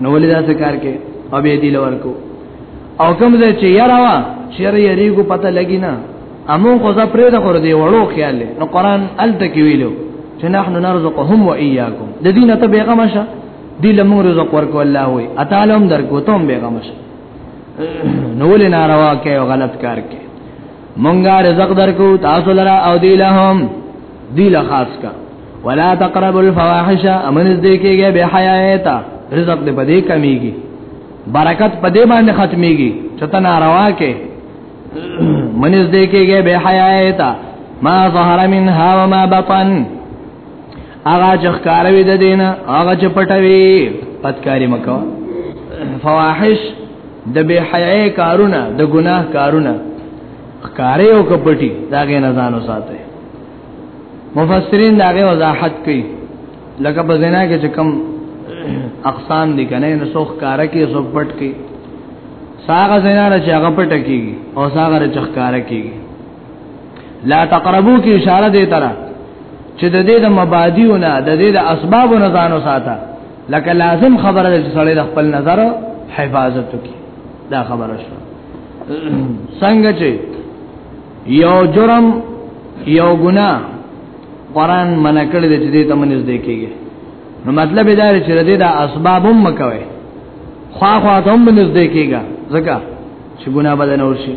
نو ولې دا څه کار کې او بیا دې لور کو او کوم ځای چې یارا وا شر یریګو پته لګی نه امو خو ځا پرې د خور دی وړو خیال نو قران الته کې ویلو چې نحن نرزقهم و اياكم د دینه ته بیغم شه دی لمو رزق ورکو الله وي اتعلم درکو ته بیغم شه نو ول ناروا کې او غلط کار کې مونږه رزق درکو تاسو لرا او دی لهم دی له خاص کا ولا تقربوا الفواحش امن دې کېږي به حیاتا رزق دې پدې کمیږي برکت پدې باندې ختميږي چته ناروا کې منځ دې کېږي به حیا تا ما ظهر منها وما بطن هغه چې ښکاروي د دین هغه چې پټوي پتکاری مکو فواحش د به حیا کارونه د ګناه کارونه ښکارې او کپټي داګه نه ځانو ساتي مفسرین داګه وضاحت کوي لکه په زنا کې چې کم اقسام دي کنه نو څوک کار کوي څوک پټ کوي ساغه زینانه چې هغه پټه کیږي او ساغه رچخکاره کیږي لا تقربو کې اشاره دی تر چې د دې د مبادیونه د دې د اسبابو نه ځان وساته لکه لازم خبره ده چې سړی د خپل نظر حفاظت وکړي دا خبره شو څنګه چې یو جرم یو ګناه قران منع کړی دی چې دې تمنځ دی کېږي نو مطلب دا دی چې دې د اسبابو مکوي خوا خوا ته هم نږدې کېږي ځکه چې ګناه بدن ورشي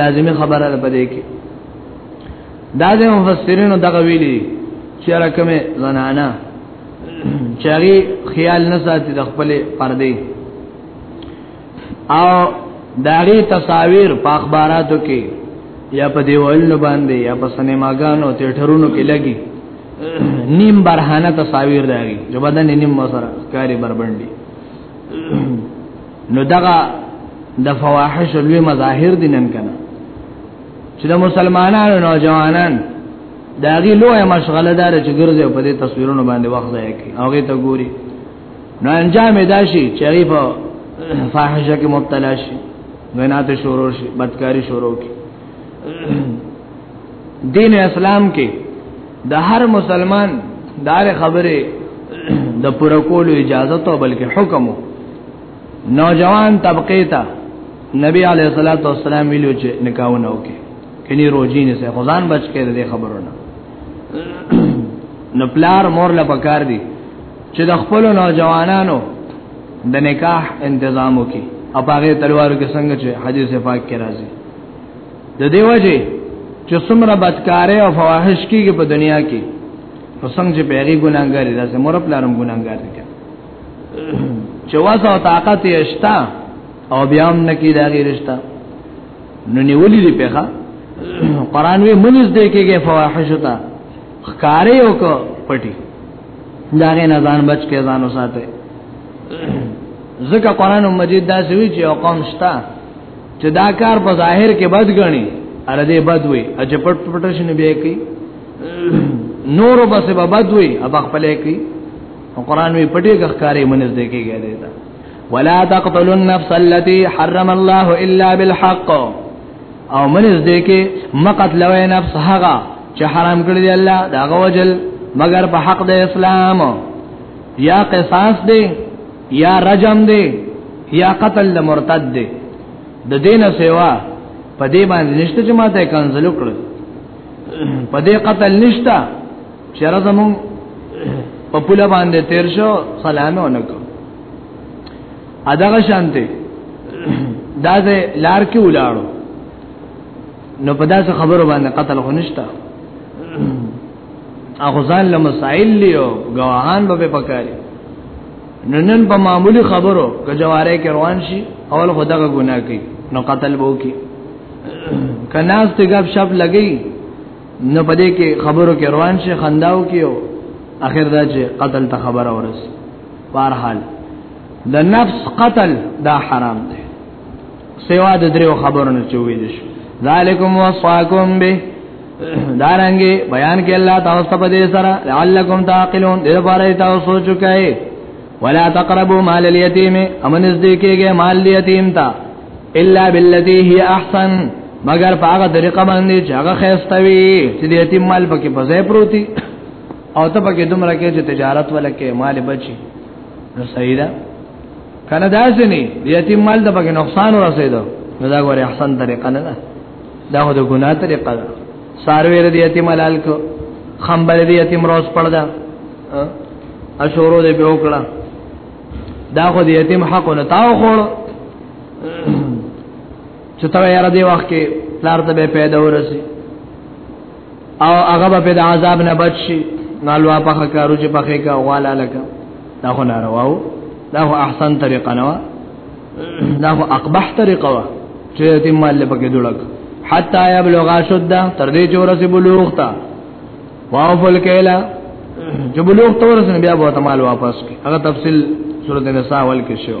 لازمي خبره ده پدې کې دا د مفسرینو دغه ویلي چې راکمه زنانا چاري خیال نه ساتي د خپل پردې او داغي تصاویر په اخباراتو کې یا په دیوالونو باندې یا په سینماګانو تیټرونو کې لګي نیم برهانه تصاویر داوی جو بدن نیم مسره کاری بربندی نو دغه د فواحش لوی مظاهر دي نن کنه چې د مسلمانانو نوجوانان داغي لوی مشغله دار چې ګرځي په دې تصویرونو باندې وخت ضایع کوي هغه ته ګوري نو انجام دا شي چې هغه په فاحشه کې مبتلا شي غنات شروع شي بدکاری شروع کی دین اسلام کې د هر مسلمان دار خبره د پر کولو اجازه ته بلکې حکم نوجوان طبقه ته نبی علیہ الصلوۃ والسلام ویلو چې نکاحونه وکي کني روزي نه سه خدان بچ کې دې خبرونه نو پلار مور لا پکار دي چې د خپل نوجوانانو د نکاح تنظیم وکي او هغه تلوار کې څنګه چې حدیث پاک کې راځي د دې وجه چې څومره بدکارې او فواحش کیږي په دنیا کې نو څنګه چې پیری ګناګار دي چې مور خپل هم ګناګار دي چې واسه او طاقت یې شتا او بیا هم نکی دا غیر شتا نو نیولې دی په قرآن وی منځ دې کېږي فواحش تا خکارې او کو پټي داغه نه ځان بچ کې ځان وساته ځکه قرآن مجید دا سوي چې قوم شتا چې دا کار په ظاهر کې بد غني اره دې بد وي چې پټ پټ شنه بیا کوي نور بس به بد وي اب خپل کوي قرآن وی پټي ګخکارې منځ دې کې ګرځي دا ولا تقتلوا النفس التي حرم الله الا بالحق او منځ دې کې مقتلوي نفس هغه چې حرام کړی دی الله دا غوجل مگر په حق د اسلام یا قصاص دی یا رجم دی یا قتل د مرتد دی د دینه سیوا په دې باندې نشته چې ماته کنزل کړ په دې قتل نشته چې راځم په پوله باندې تیر شو سلام ونکړ اداغه شانته دا زه لار کې ولاړو نو په داسې خبرو باندې قتل خو نشته هغه ځان له مسائل لیو غواهان به پکاري ننن په معمولی خبرو کجواره کې روان شي اول خدغه ګناه کوي نو قتل بو کی کناس ته غب شپ لګي نو پدې کې خبرو کې روان شي خنداو کیو اخر دا چې قتل ته خبره ورس بهر حال د نفس قتل دا حرام دی سوا د دریو خبرو نه چویل شو ذالکم وصاکم به دارنګي بیان کې الله تاسو په دې سره لعلکم تعقلون دې لپاره تاسو سوچ وکړئ ولا تقربوا مال اليتيم امن ذکرګه مال اليتيم تا الا بالذي هي احسن مگر په هغه طریقه باندې چې هغه خېستوي چې د یتیم مال پکې په ځای پروتي او ته پکې دومره کې چې تجارت ولکه مال بچي نو صحیح ده کنه دا سني یتیم مال د پکې نقصان ورسېدو نو دا غوړي احسن طریقه نه ده دا هو د ګناه طریقه ده ساروی د یتیم مال کو خمبل د یتیم روز پړدا اشورو دې به وکړه دا خو د یتیم حق نه تاو خور چې تا یې را دی وخت کې پلار ته پیدا ورسی او هغه به د عذاب نه بچ شي نالوا په کارو چې پخې کا والا لکه دا خو نارواو دا خو احسن طریقه نه وا دا خو اقبح طریقه وا چې دې مال له پکې دړک حتا یبلغ شد تر دې چې ورسې بلوغ تا واوفل کلا چې بلوغ تورسنه بیا به مال واپس کی هغه تفصیل سورته نساء ول کې شو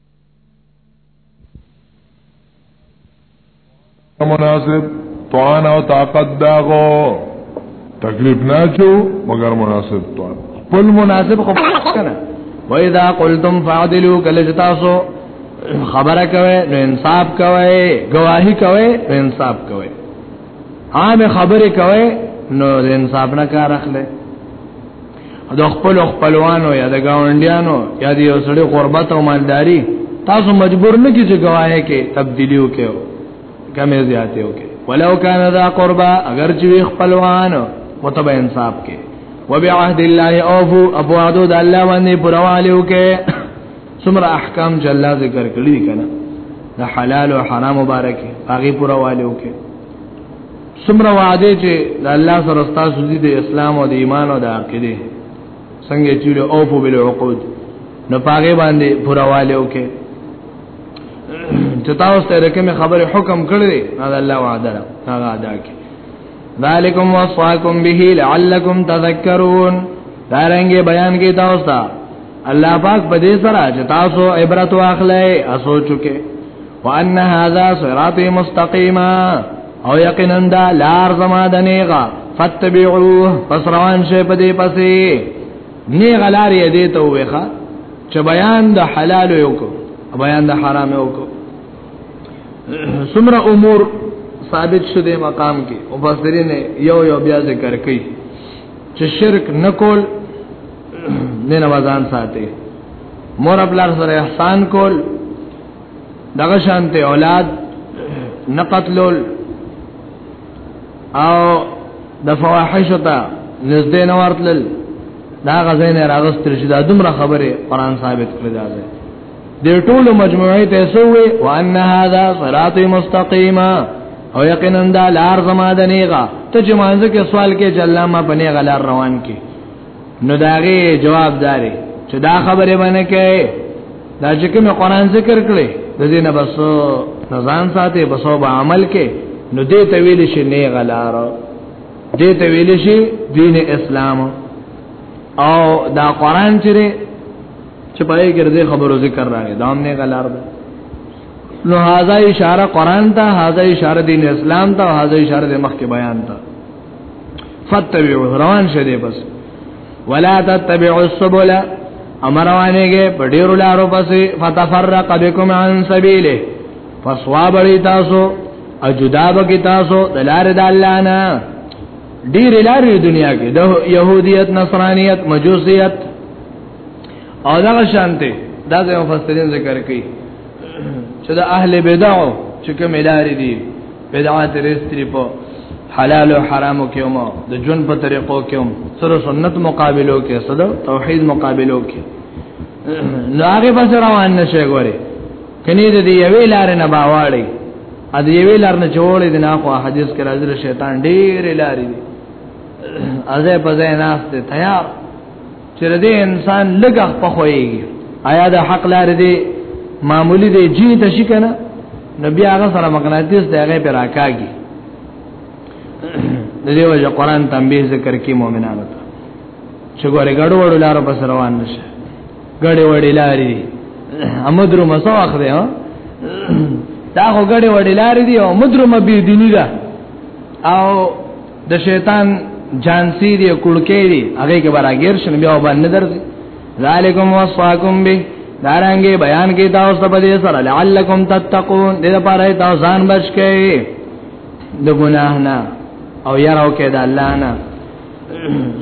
مناسب توان او طاقت داغو تکلیف نه چو مگر مناسب توان خپل مناسب خو کنه و اذا قلتم فاعدلوا کله تاسو خبره کوي نو انصاف کوي گواہی کوي نو انصاف کوي عام خبره کوي نو انصاف نه کار اخلي د خپل خپلوانو یا د گاونډیانو یا د یو سړي قربت او مالداری تاسو مجبور نه کی چې گواهه کې تبدیلی وکړو کمې زیاتې وکړو ولو کان ذا قربا اگر چې خپلوان متبع انصاف کې وبعهد الله اوفو ابوادو د الله باندې پرواله وکړي څومره احکام چې الله ذکر کړی دي کنه د حلال او حرام مبارک هغه پرواله وکړي څومره وعده چې د الله سره تاسو دي د اسلام او د ایمان او د عقیده څنګه چې له اوفو بل عقود نو پاګې باندې پرواله وکي چې تاسو ته رکه خبره حکم کړی نه د الله وعده هغه ادا کړي ذالکم وصاکم به لعلکم تذکرون دارنګ بیان کې تاسو ته الله پاک په دې سره چې تاسو عبرت واخلئ اسو چکه وان هذا صراط مستقیمه او یقینا دا لار زما د نیغه فتبعوه پس روان شي په دې پسې نیغه لار یې دې ته وېخه چې بیان د حلال یو کو بیان د حرام یو کو سمره امور ثابت شو دې مقام کې او بس درې نه یو یو بیا ذکر کړي چې شرک نکول نه نوازان ساتي مور خپل سره احسان کول دغه شانته اولاد نه قتلول او د فواحش ته نږدې نه ورتلل دا غزاین راغستل شي دا دومره خبره قران ثابت کړی دا ده د ټولو مجموعه ته سوې وان هذا صراط مستقیما او یقینا دا لار زما د نیغه ته چې مانځه کې سوال کې چې الله ما بنې غلار روان کې نو داغه جواب داري چې دا خبره باندې کوي دا چې کوم قران ذکر کړي د دې نه بس نزان ساته بس او عمل کې نو دې ته ویل شي نه غلار دې ته ویل شي دین اسلام او دا قران چې چې پای کې دې خبرو ذکر راغی دا هم نه غلار ده نو هاذا اشاره قران ته هاذا اشاره دین اسلام ته هاذا اشاره د مخ کې بیان ته فتبعو روان شه دی بس ولا تتبعوا السبل امر وانهګه په ډیرو لارو پسې فتفرق بكم عن سبيله فصوابړی تاسو او جدا بکی تاسو د لار د الله نه ډیر لارې دنیا کې د يهوديت نصرانيت مجوسيت او دا شانته دا د مفسرین ذکر کوي چې د اهل بدع چې کوم لارې دي بدعات رستری په حلال او حرام کې هم د جون په طریقو کې هم سره سنت مقابلو کې سره توحید مقابلو کې نو هغه بس روان نشي ګوري کني د یوې لار نه باواړي ا دې یوې لار نه جوړې د نه خو حدیث کې راځي شیطان ډېر لاري دي ازه په ځای ناشته تیار چې د انسان لګه په خوېږي آیا د حق لار دی معمولی دی جی ته شي کنه نبی هغه سره مغناطیس دی هغه پر راکاږي د دې وجه قران تنبیه ذکر کې مؤمنانو ته چې ګوره ګډ وړو لارو پس روان نشه ګډ وړې لارې امدرو مسو اخره ها دا هو ګډ وړې لارې دی او مدرو مبي دیني ده او د شیطان جانسی دی کړکې دی هغه کې براګیر شنو بیا باندې درځي ذالکم وصاکم به دارانګي بیان کې تاسو په دې سره لعلکم تتقون دې لپاره تاسو ځان بچ کړئ د ګناه نه او یارو کې د الله نه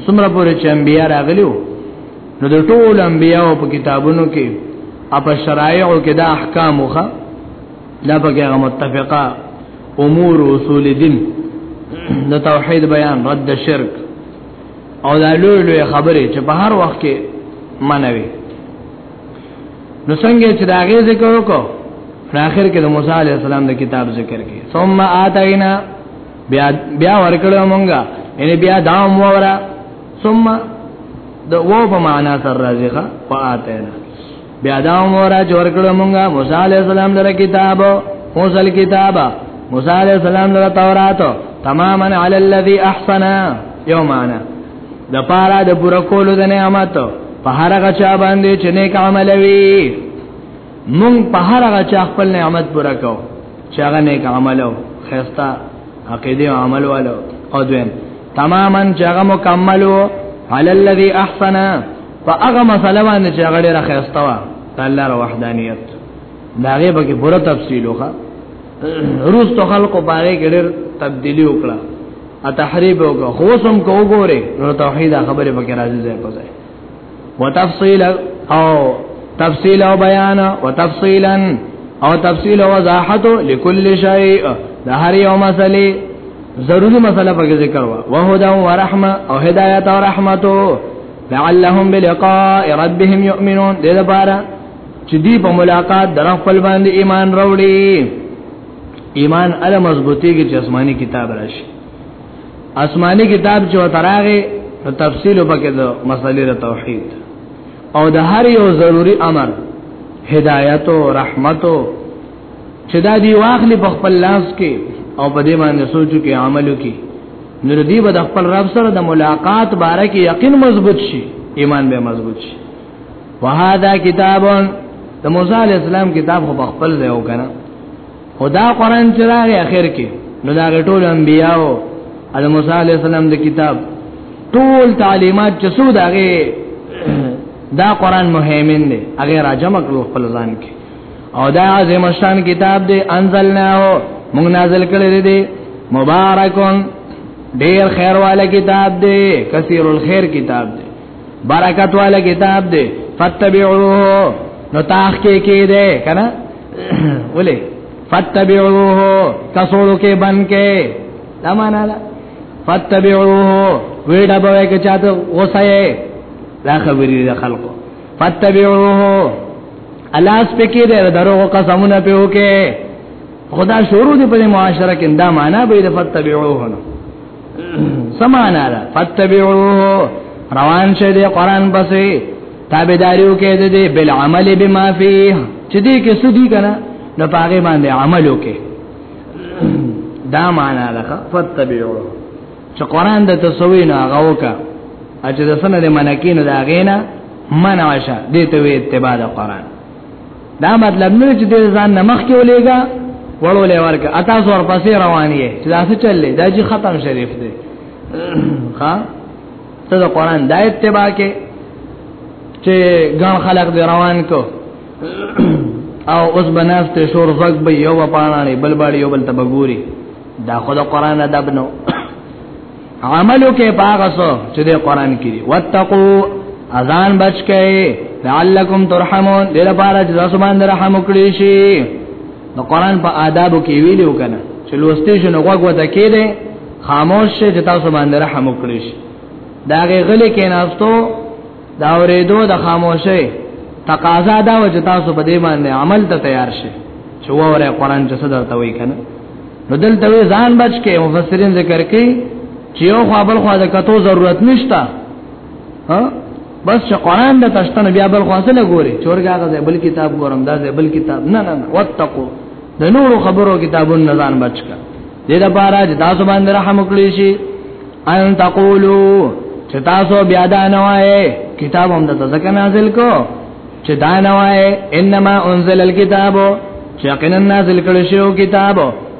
سمره پورې چې انبیا راغلیو نو د ټول انبیاو په کتابونو کې اپ شرایعو کې د احکام وخه دا پکې متفقه امور اصول دین د توحید بیان رد شرک او دا لوی لوی خبرې چې په هر وخت کې منوي نو څنګه چې دا غي ذکر وکړو په اخر کې د موسی علی السلام د کتاب ذکر کې ثم اتینا بیا بیا ورکړو مونږه ان بیا دا مورا ثم د و په معنا سره راځي ښا فاتینا بیا دا مورا جوړ کړو مونږه موسی علی السلام لره کتاب موسی الكتاب موسی علی السلام لره تورات تماما علی الذی احسن یومانا د پارا د پورا کولو د نعمت په هر هغه چا باندې چې نیک عمل وی مونږ په هر هغه چا خپل نعمت پورا کو چې هغه نیک عمل او خیرستا عقیده او عمل والو او دویم تماما چې هغه مکمل علی الذی احسن په هغه مسله باندې چې هغه ډیره خسته و الله را وحدانیت دا غي به کې پوره تفصیل وکړه روس تو خلکو باندې ګډر تبدیلی وکړه ا تحریب وکړه خو سم کو ګوره نو توحید خبره به کې راځي ځای په ځای وتفصیل او تفصیل او بیان وتفصیلا او تفصیل او وضاحت لكل شیء د هر یو مسلې ضروري مسله په ذکر وا وهدا ورحمه او هدایت او رحمتو لعلهم بلقاء ربهم يؤمنون دې لپاره چې دې په ملاقات در خپل باندې ایمان راوړي ایمان ال مضبوطی کې چې آسماني کتاب راشي آسماني کتاب چې وتراغه نو تفصیل وبکې د مسلې د توحید او د هر یو ضروری امر هدایت او رحمت او چې دا دی واخلي په خپل لاس کې او په دې باندې سوچو کې عمل وکړي نو دې به د خپل رب سره د ملاقات باره کې یقین مضبوط شي ایمان به مضبوط شي وهذا کتاب د موسی علی السلام کتاب خو خپل ځای وکنه خدا قران چې راغی اخر کې نو دا ټول انبیاو د موسی علی السلام د کتاب ټول تعلیمات چې سود هغه دا قران مهمن دی هغه راجمه کړو خپل ځان کې او دا عظیم شان کتاب دی انزلناه موږ نازل کړی دی مبارکون ډیر خیر والا کتاب دی کثیر الخير کتاب دی برکت والا کتاب دی فتبعوه نو تاخ کې کې دی کنه ولې فتبعوه تاسو کې بن کې دا معنا ده فتبعوه ویډه به کې چاته وسه دا خبرې د خلکو فتبعوه الله سپکې ده دروغ قسمونه په وکه خدا شروع دی په معاشره کې دا معنا به د فتبعوه نو سمانا ده فتبعوه روان شه دی قران پسې تابعداریو کې ده دی بل عمل بما فيه چې دې کې سودی کنه نو پاګې باندې عمل وکې دا معنا ده فتبعوه چې قران د تسوی نه هغه وکا چې د سنه د منکین د اغینا منع شه د ته وی اتباع د قران دا مطلب نه چې د ځان نمخ کې ولېګا وړو لور کې اتا زور پسې روان یې چې دا څه چللې دا چې ختم شریف دی ها ته د قران د اتباع کې چې ګڼ خلق دی روان کو او اوس بناسته شور زګ به یو پانانی بل باړي یو بل تبګوري دا خود قران ادب نو عملو کې پاغسو چې د قران کې دي واتقوا اذان بچ کې لعلکم ترحمون دې لپاره چې تاسو باندې رحم وکړي شي نو قران په آدابو کې ویلو کنه چې لوستې شنو غوږ وته کې دي خاموش چې تاسو باندې رحم وکړي شي دا غلې کې ناستو دا اورېدو د خاموشۍ تقاضا دا و چې تاسو په دې باندې عمل ته تیار شئ چې وره قران چې صدر ته وایي کنه نو دلته وی ځان بچ کې مفسرین ذکر کوي چې یو خو بل خو د کتو ضرورت نشته ها بس چې قران د تشتن بیا بل خو سره ګوري چورګه غزه بل کتاب ګورم دا بل کتاب نه نه وتقو د نورو خبرو کتابونو ځان بچ کړه دې د پاره چې تاسو باندې رحم وکړي شي ان تقولو چې تاسو بیا دا نه وایې کتاب هم د ځکه نازل کو چې دا نه وایې انما انزل الكتاب چې یقینا نازل کړي شو کتاب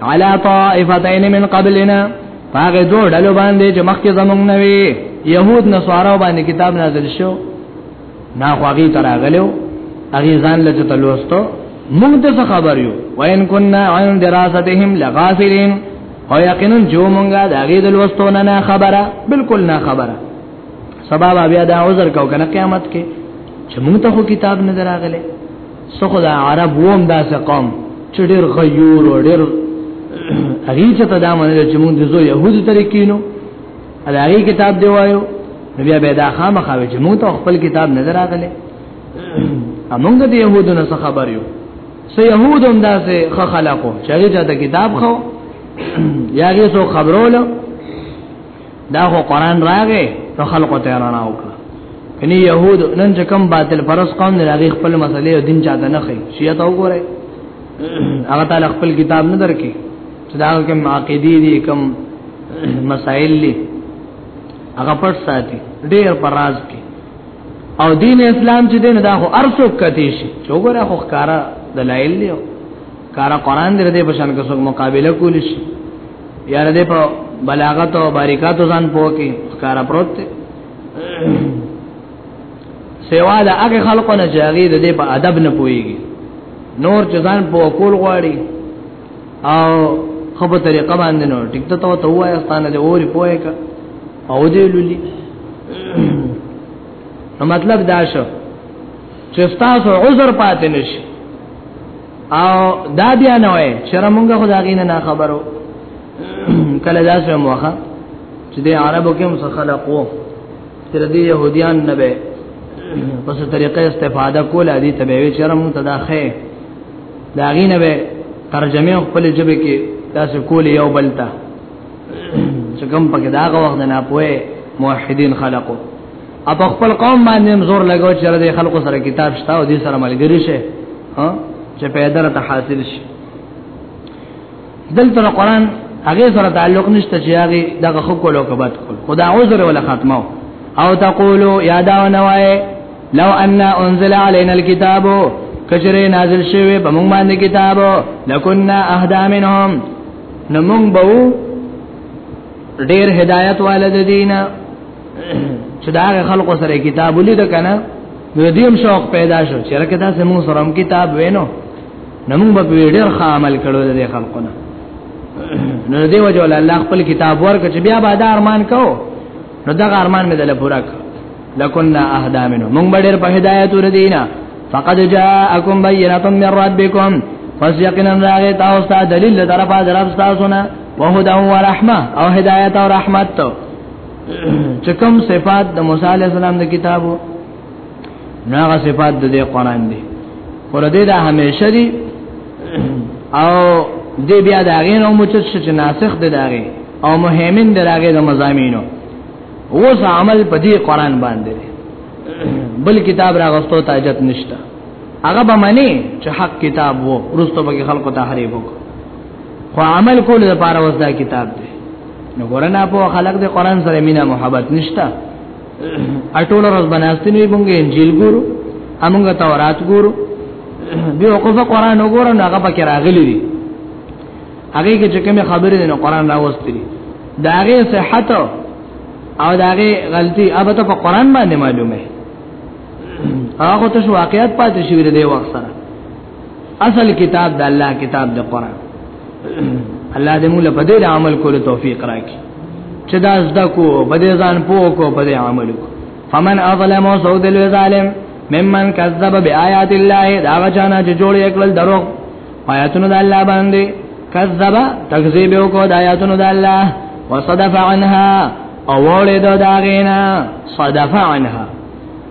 على طائفتين من قبلنا هغه دوه ډلو باندې چې مخکې زمونږ نه وي يهود نصارا باندې کتاب نازل شو نا خواږي تراغلو هغه ځان له چته لوستو موږ د خبر یو وین کنا عن دراستهم لغافلین او یقینا جو مونږه د هغه د لوستو نه خبره بالکل نه خبره سبب بیا دا عذر کو کنه قیامت کې چې موږ ته خو کتاب نه دراغله سو خدا عرب ووم داسې قوم چې ډېر غیور او ډېر هغه چې ته دا مونږ چې موږ د زو يهودو طریقینو اداري کتاب دی وایو بیا به دا خامخا چې موږ ته خپل کتاب نظر راغله امونږ د يهودو نه خبر یو سه يهود هم داسې خلقو چې هغه ته کتاب خو یاګه سو خبرولو دا خو قران راغې نو خلقو ته رانا وکړه کني يهود نن چې کم باطل پرس قوم نه راغې خپل مسلې او دین چاته نه خي شي ته وګوره هغه تعالی خپل کتاب نه درکې چې دا کوم عقیدې دي کوم مسائل دي هغه پټ ساتي ډېر پراز کې او دین اسلام چې دین دا خو ارسو کتی شي چې وګوره خو ښکارا دلایل دی کارا قران دې دې په شان کې څوک مقابله کول شي یار دې په بلاغت او باریکات ځان پوکي ښکارا پروت سوا د هغه خلکو نه چې هغه د دې په ادب نه پويږي نور چې ځان په کول غواړي او خو په طریقه باندې نو ټیک ته ته وایا ستانه دی اوري پوهه کا او دې لولي نو مطلب دا شو چې تاسو عذر پاتې نشي او دا بیا نه وای چې رمونګه خدای نه خبرو کله دا سم وخه چې د عربو کې هم څه خلقو چې د يهوديان نه به په څه طریقه استفاده کوله دي ته به چرم تداخه دا غینه به ترجمه خپل جبه کې تاسو کول یو بلتا چې کوم پکې دا وخت نه پوهه موحدین خلقو اپ خپل قوم باندې زور لګاو چې د خلکو سره کتاب شته او دې سره ملګری شي ها چې پیدا ته حاصل شي دلته قرآن هغه سره تعلق نشته چې هغه دغه خو کولو کبات کول خدا عذر ولا ختمو او تقولو یادا ونوای لو ان انزل علينا الكتاب کجره نازل شوی په موږ باندې کتاب لکنا اهدا منهم نو موږ به ډیر هدایت والد دینه چې دا خلکو سره کتاب ولید کنه نو دیم شوق پیدا شو چې راکه دا سمو سره کتاب وینو نمون به ډیر ښه عمل کړو د خلقونه نو دی وجه ول الله خپل کتاب ورک چې بیا به دا ارمان کو نو دا ارمان مې دل پورا ک لکنا اهدا منو مونږ به ډیر په هدایت ور دینا فقد جاءکم بینۃ من ربکم پس یقینا راغی تاسو ته دلیل له طرفه درف تاسو نه وهدا و رحمه او هدایت او رحمت چکم صفات د موسی علی السلام د کتابو ناغه صفات د قران دی خور دې دا همیشه دی او دې بیا دا غین او مچت چې ناسخ دی دا غی او مهمن دی دا غی د مزامینو اوس عمل په دې قران باندې بل کتاب را غستو تاجت نشتا هغه به معنی چې حق کتاب وو ورستو به خلکو ته حریب وکړو خو عمل کول لپاره وسدا کتاب دی نو ګورنه په خلق د قران سره مینا محبت نشتا اټول ورځ بناستنی مونږ انجیل ګورو امونږ تورات ګورو دی او کو قرآن وګورو نه هغه پکې راغلی دی هغه کې چې کومه خبره ده نو قرآن راوستي دا هغه صحت او دا هغه غلطي اوبه ته په قرآن باندې معلومه هغه ته واقعیت پاتې شوی دی وخت سره اصل کتاب د الله کتاب د قران الله دې موږ په دې عمل کولو توفیق راکړي چې دا زده کو په دې ځان پوه کو په دې عمل کو فمن اظلم سود الظالم ممن كذب بآيات الله دا وچانا چې جوړ یې کړل درو آیاتونو د الله باندې کذب تکذیب وکړ د آیاتونو د الله وصدف عنها او ولید داغینا صدف عنها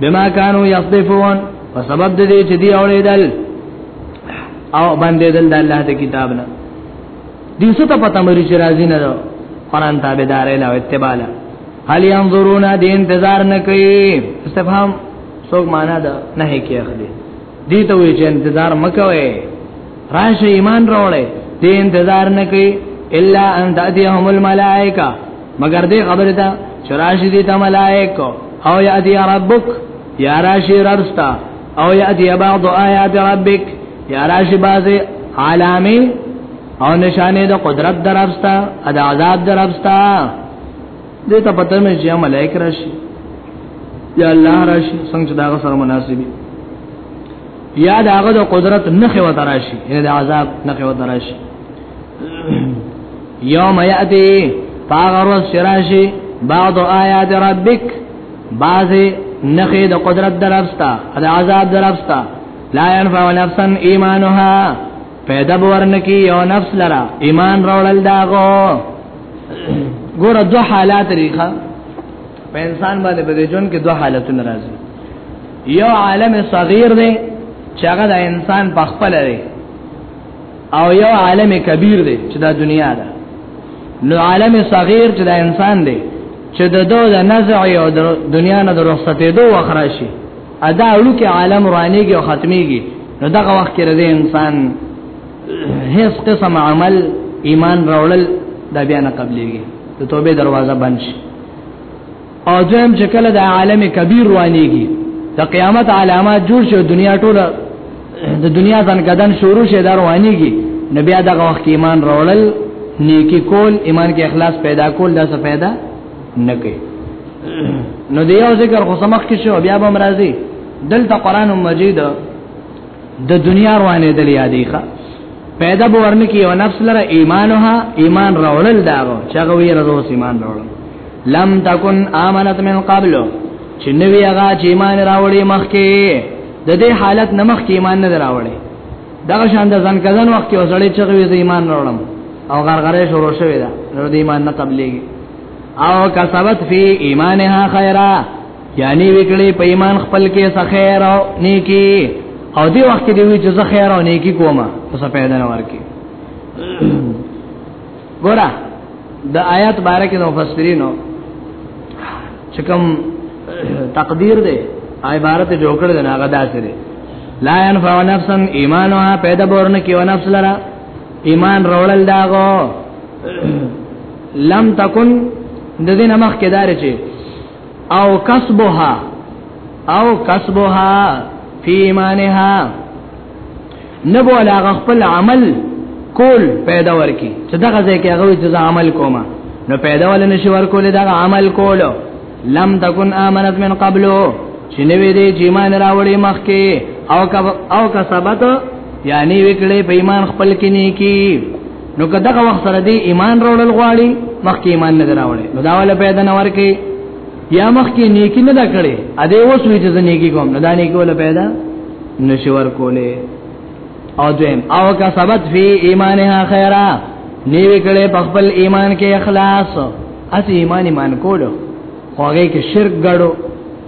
بما كانوا يصدفون په سبب د دې چې دی اوریدل او باندې دل د الله د کتاب نه دې څه ته پته مری چې راځي نه ده قران تابعدار له اتباع له هل ينظرون دې انتظار نه کوي استفهام څوک معنا ده نه کې اخلي دې ته وی چې انتظار مکوي راشه ایمان راوړې دې انتظار نه کوي الا ان تاتيهم الملائکه مگر دې خبره ده چې راشي دې ته ملائکه او یاتي ربک یا راشي ربستا او یاتي بعض آیات ربک یا راشي بازه عالمي او نشانه د قدرت دربستا د عذاب دربستا دې ته پته مې چې ملائک راشي یا الله راشي څنګه دا سره مناسب دي یا دا هغه د قدرت نخې و تراشي یا د عذاب نخې و تراشي یوم یاتی فاغر شراشی بعض آیات ربک بعض نخې د قدرت درفستا د عذاب درفستا لا ينفع نفسا ایمانها پیدا ورنکی یو نفس لرا ایمان راول داغو ګور دو حالات ریخه په انسان باندې په جون کې دوه حالتونه راځي یو عالم صغیر دی چې هغه د انسان په خپل دی او یو عالم کبیر دی چې د دنیا ده نو عالم صغیر چې د انسان دی چې د دوه د نزع او د دنیا نه د رخصتې دوه وخراشي ادا اړو کې عالم رانیږي او ختميږي نو دغه وخت کې د انسان هیڅ قسم عمل ایمان راوړل دا بیا نه قبليږي د توبه دروازه بند شي او دویم چې کله د عالم کبیر روانيږي د قیامت علامات جوړ شي دنیا ټوله د دنیا ځان کدن شروع شي دا روانيږي نبي دا وخت کې ایمان راوړل نیکی کول ایمان کې اخلاص پیدا کول دا څه پیدا نه کوي نو دیو ذکر خو سمخ کې شو بیا به مرضی دلته قران مجید د دنیا روانه دل یادې ښه پیدا به ورنه کې او نفس لره ایمانها ایمان راولل دا چې هغه ویره روس ایمان راولل لم تکن امنت من قبل چې نوی هغه چې ایمان راوړي مخکې د دې حالت نمخ کې ایمان نه راوړي دا شان د ځن کزن وخت کې وسړې چې غوي د ایمان راوړم او غرغره شروع شوې ده نو د ایمان نه قبلېږي او کسبت فی ایمانها خیره یعنی وکړي په ایمان خپل کې څه خیر او نیکی او دی وخت دی وی چې څه خیر او نیکی کومه څه پیدا نه ورکی ګورا د آیات باره کې د مفسرینو چې کوم تقدیر دی عبارت جوړ دی نه هغه داسې دی لا ينفع نفسا ایمانها پیدا بورن کې و نفس لرا ایمان رولل داغو لم تکن د دې نمخ کې دار چې او کسبها او کسبها فی ایمانها نبو علاغ خپل عمل کول پیدا ورکی چې دغه ځکه هغه چې عمل کومه نو پیدا ول نشي ورکول دغه عمل کولو لم تکن امنت من قبلو چې نوې دې چې ایمان راوړې مخکې او او کسبت یعنی وکړې په ایمان خپل کې نیکی نو که دغه وخت سره دی ایمان راوړل غواړي مخکې ایمان نه دراوړي نو دا ولا پیدا نه ورکه یا مخکې نیکی نه دا کړي ا دې اوس وی چې نیکی کوم نه دا نیکی ولا پیدا نشور کوله او دویم او کا ثبت فی ایمانها خیرا نیوی کړي په خپل ایمان کې اخلاص اس ایمان ایمان کولو خوږه کې شرک غړو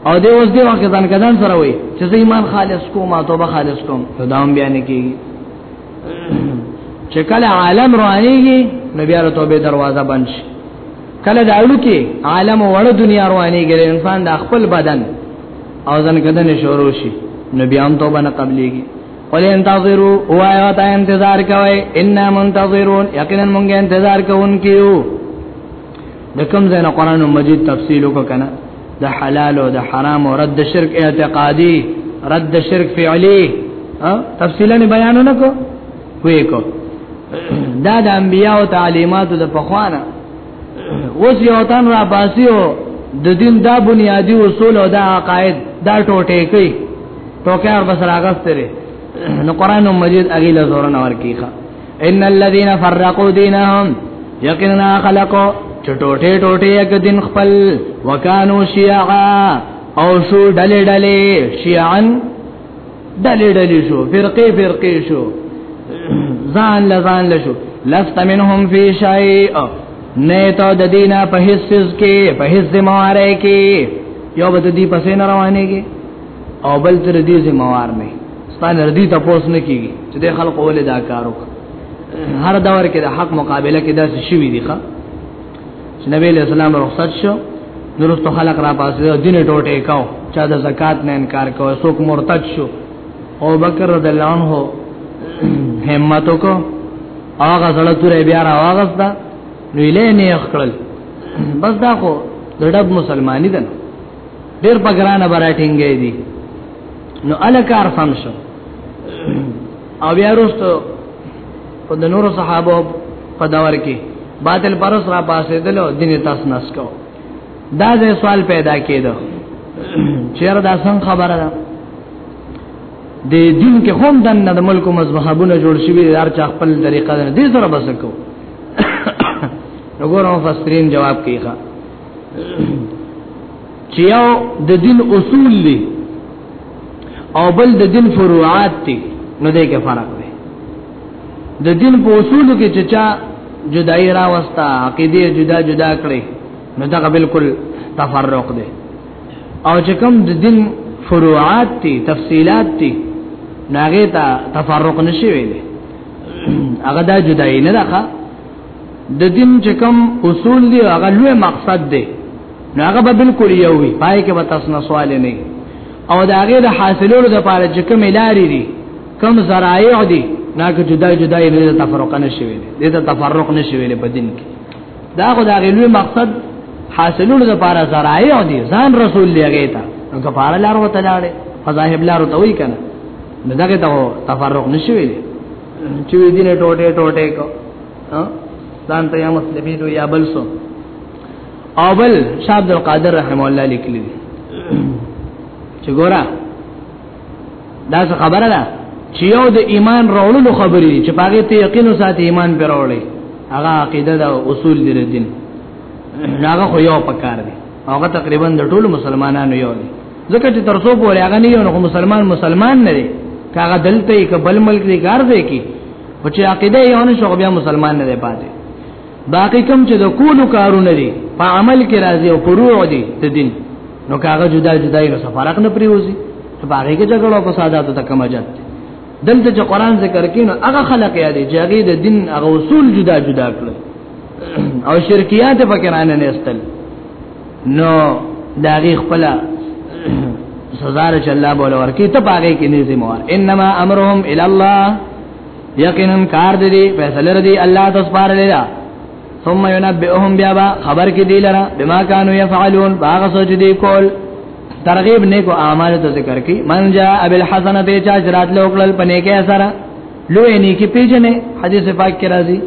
او دې اوس دې وخت ځان کدان سره وي چې ایمان خالص کوم او توبه خالص کوم دا هم بیان کیږي چې کله عالم روانيږي نو بیا له توبه دروازه بند شي کله د اړو کې عالم وړ دنیا روانيږي انسان د خپل بدن او ځن کدن شروع شي نو بیا هم توبه نه قبليږي قل انتظروا وایا ته انتظار کوي ان منتظرون یقینا مونږ انتظار کوونکیو د کوم ځای نه قران مجید تفصیل وکنا د حلال او د حرام او رد شرک اعتقادي رد شرک فعلی تفصیلا بیان نه کو وې کو دا د انبیاء او تعلیمات د پخوانه اوس یو تن را باسیو د دین دا بنیادی اصول او دا عقاید دا ټوټه کوي ټوکه ور بسراغستره نو قران مجید اغیله زور نه ورکیخه ان الذين فرقوا دينهم یقینا خلقو چټوټه ټوټه یک دین خپل وکانو شیعا او شو ډلې ډلې شیعن ډلې ډلې شو فرقې فرقې شو ځان لزان لشو لست منهم فی شیء نه ته د دینه په هیڅ کې په هیڅ ذمہ واره کې یو بده دی پسې نه روانېږي او بل تر دې زموار نه ستان ردی تاسو نه کیږي چې د خلکو ولې دا کار وکړي هر دور کې د حق مقابله کې داسې شوی دی ښا چې نبی له سلام رخصت شو نورستو خلق را پاسه دین ټوټه کاو چا د زکات نه انکار کاو څوک مرتد شو او بکر رضی الله عنه همت وکړو هغه سره تورې بیا را واغستا نو یې نه یې خړل بس دا خو د ډب مسلمانې ده ډیر په ګرانه براټینګې دي نو الکار فهم شو او بیا وروسته په د نورو صحابه په دور کې باطل پرس را پاسې دلو دین تاسو نس کو دا ځای سوال پیدا کېدو چیر دا څنګه خبره ده د دین کې هم دنه د ملک مذهبونه جوړ شوي هر چا خپل طریقه ده دې سره بس کو وګورم فسرین جواب کیخه چې یو د دین اصول دي او بل د دین فروعات دي نو دې کې فرق دی د دین په اصول کې چې چا جدای را وستا عقیده جدا جدا کړي نو دا بالکل تفرق دی او چې کوم د دین فروعات دي تفصيلات دي ناغه ته تفرق نشي ویلي هغه دا جدای نه ده د دین چې کوم اصول دی هغه لوی مقصد دی نو هغه به بالکل یو وي پای کې به تاسو نه سوال نه او دا هغه د حاصلولو لپاره چې کوم لارې دي کوم ذرایع دي نه که جدا جدا یې د تفرق نه شوي دي د تفرق نه شوي په دین کې دا خو دا لوی مقصد حاصلولو لپاره ذرایع دي ځان رسول دی هغه ته نو کفاره لار وته لاړې فذاهب لار ته وای کنه دغه ته تفرق نشوي چې وی دینه ټوټه ټوټه کو ها ځان ته یا مسلمي دو یا بل سو او بل شاه عبد القادر رحم الله لیکلی چې ګورا دا څه خبره ده چې یو د ایمان راوړلو خبرې چې پاګه ته یقین ساتي ایمان پر راوړي هغه عقیده دا اصول دي دین هغه خو یو پکار دي هغه تقریبا د ټولو مسلمانانو یو دی ځکه چې ترسو پورې هغه نه یو نو مسلمان مسلمان نه دی کاغه دلته یې کبل ملک دی کار دی کی او چې عقیده یې ونه شو بیا مسلمان نه دی پاتې باقی کم چې د کولو کارونه دي په عمل کې راځي او فروع دي د دین نو کاغه جدا جدا یې څه فرق نه پریوزي ته باغې کې جګړه او فسادات ته کم اجت دلته چې قران ذکر کین هغه خلق یادې چې هغه د دین هغه اصول جدا جدا کړل او شرکیات پکې رانه نستل نو داغي خپل سزا رچ الله بوله ورکی ته پاګه کې نه ذمہ وار انما امرهم الى الله یقینا کار دې فیصله ردی الله تاسو پاره لیدا ثم ينبئهم بیا با خبر کې دی لره بما كانوا يفعلون باغ سوچ دی کول ترغیب نیکو اعمال ته ذکر کی من جاء بالحسنه چا جرات لوکل پنه کې اثر لوی نه کې پیژنې حدیث پاک کې راځي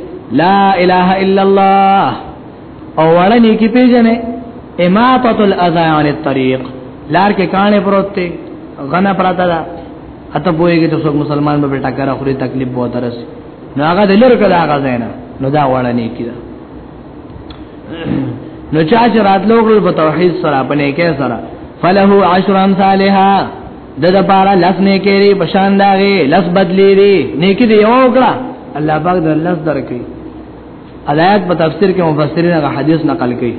لا اله الا الله او ورنه کې پیژنې اماطه الاذى عن الطريق لار کې کانه پروت ته غنا پراته ده اته پوهیږي چې څوک مسلمان به ټکر اخري تکلیف به درس نو هغه دلر کړه هغه زینا نو دا وړه نه کیده نو چا چې راتلو غل په توحید سره په نیکه سره فله عشر امثالها د د پاره لس نه کېری پشان داغه لس بدلی دی نیکی دی یو کړه الله پاک در لس درکې آیات په تفسیر کې مفسرین هغه حدیث نقل کړي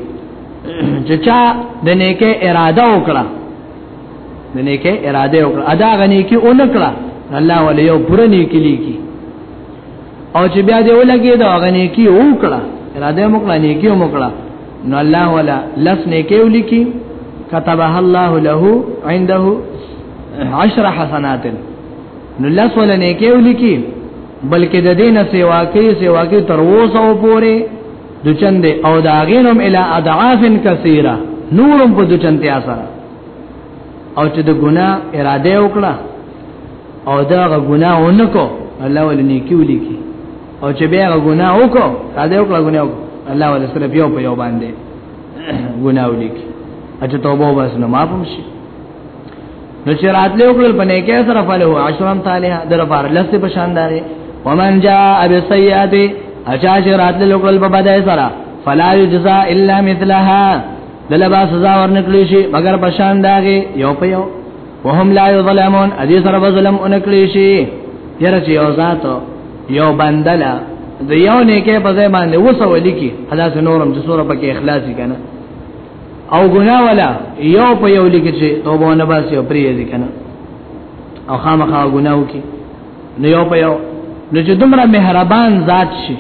چې چا د نیکه اراده وکړه د نیکه اراده وکړه ادا غنی کې اون کړه الله ولې یو پوره نیکی لیکي او چې بیا دې ولګي دا غنی کې وکړه اراده وکړه نیکی وکړه نو الله ولا لس نیکیو لکی كتبها الله له عنده عشر حسنات نو لس ولا نیکیو لکی بلکې د دین سیوا کې سیوا کې تر وسو پورې د چند او د اغینم الی اضعاف کثیره نورم په د چند اثر او چې د ګنا اراده وکړه او دا غ ګنا ونکو الله ولنی کیو لیکي او چې بیا ګناه وکړو دا دې وکړو ګناه وکړو الله ولا سره بیا په یو باندې ګناه ولیکي اته توبه وباس نو معاف شي نو چې راتلې وکړل په نیکه سره فله عشرم تعالی در بار لسته په شاندارې ومن جاء بسیئات اچا چې راتلې وکړل په بدای سره فلا یجزا الا مثلها دلبا سزا ورنکلی شي مگر په شاندارې یو په یو وهم لا یظلمون ادي سره ظلم انکړي شي یره چې یو ذات یو بندلا د یو نه کې په ځای باندې وسو لیکي خلاص نورم چې سوره پکې اخلاصي کنه او ګنا ولا یو په یو لیکي چې توبه نه باسي او پریې دي کنه او خامخا ګناو کې نو یو په یو نو چې دومره مهربان ذات شي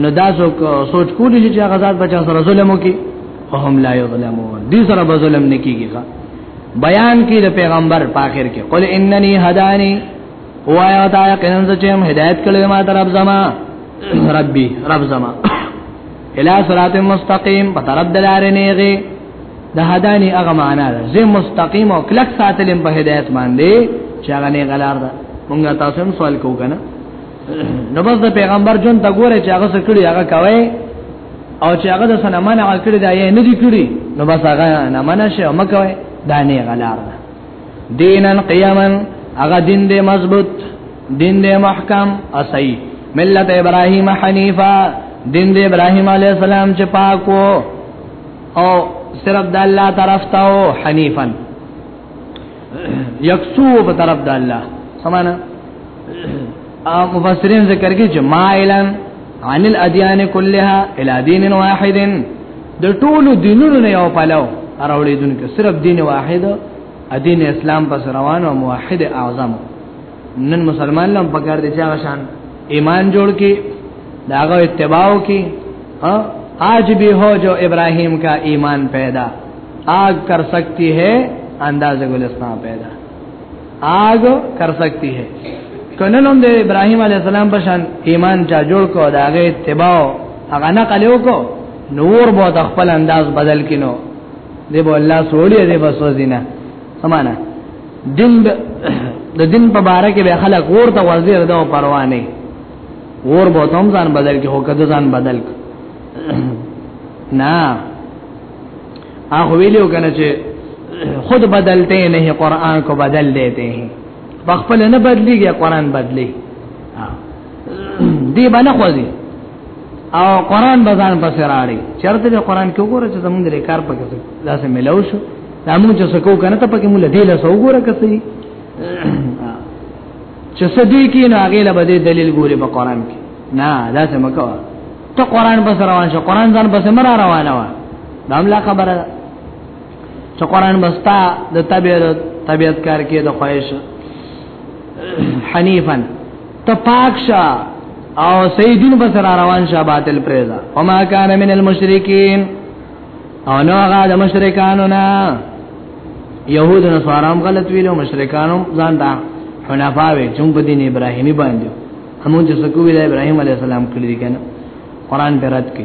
نو دا څوک سوچ کولی چې هغه ذات بچا سره ظلم وکي او هم لا یظلمون دې سره به ظلم نکیږي بیان کی د پیغمبر په اخر کې قل انني هداني وایا تا یقینا چې هم هدایت کړل ما تر رب زما ربي رب زما الى صراط مستقيم په طرف دلار نیغه د هداني هغه معنا ده زه مستقيم او کلک ساتلم په هدایت باندې چې هغه نه غلار ده مونږه تاسو هم سوال کوو کنه نو بس د پیغمبر جون ته ګوره چې هغه څه کړی هغه کوي او چې هغه د سنمانه عمل کړی دا یې نه دی کړی نو بس هغه نه منه شي او مکوي دا نه غلار ده دینن قیاما هغه دین دې مضبوط دین دې محکم او صحیح ملت ابراهیم حنیفا دین دې ابراهیم علی السلام چې پاک وو او صرف د الله طرف ته او حنیفن یکسو په طرف د الله سمانه او مفسرین ذکر کوي چې مائلن عن الاديان كلها الى دين واحد د ټولو دینونو نه یو پلو اراولې دن کې صرف دین واحد دین اسلام پس روان او موحد اعظم نن مسلمان لم پکار دي چې شان ایمان جوړ کې داغه اتباعو کې ها آج بھی ہو جو ابراہیم کا ایمان پیدا آگ کر سکتی ہے انداز گلستان پیدا آگ کر سکتی ہے کنن هم د ابراهيم عليه السلام په شان ایمان چا جوړ کو دا غي اتباع هغه نقل وکړو نور به د خپل انداز بدل کینو دی به الله سوړي دی به سوزینه سمانا دین د دین په باره کې به خلک ورته ورزیر دا پروا نه ور به تم ځان بدل کې هو کده ځان بدل نه هغه ویلو کنه چې خود بدلته نه قرآن کو بدل دیتے ہیں بخپل نه بدلیږي قرآن بدلی دی باندې خوځي او قرآن بزان پسې راړي چرته د قرآن کې وګوره چې زمونږ لري کار پکې دا سه ملو شو دا مونږ چې سکو کنه ته پکې مونږ لدی له سو وګوره کسي چې سدي کې نه هغه له بده دلیل ګوري په قرآن کې نه دا سه مکو ته قرآن بس روان شو قرآن ځان بس مر روانه و داملا خبره چې قران بستا د طبيعت طبيعت کار کې د خواهش حنيفن ته پاک شه او سیدین بسر روان شه باطل پریزا وما کان من المشرکین او نو هغه د مشرکانو نه يهود نه سوارام غلط ویلو مشرکانو ځان دا حنفاوی چون په دین ابراهیمی باندې همون چې سکو ویل ابراهیم علی السلام کړی کنه قران پرات کې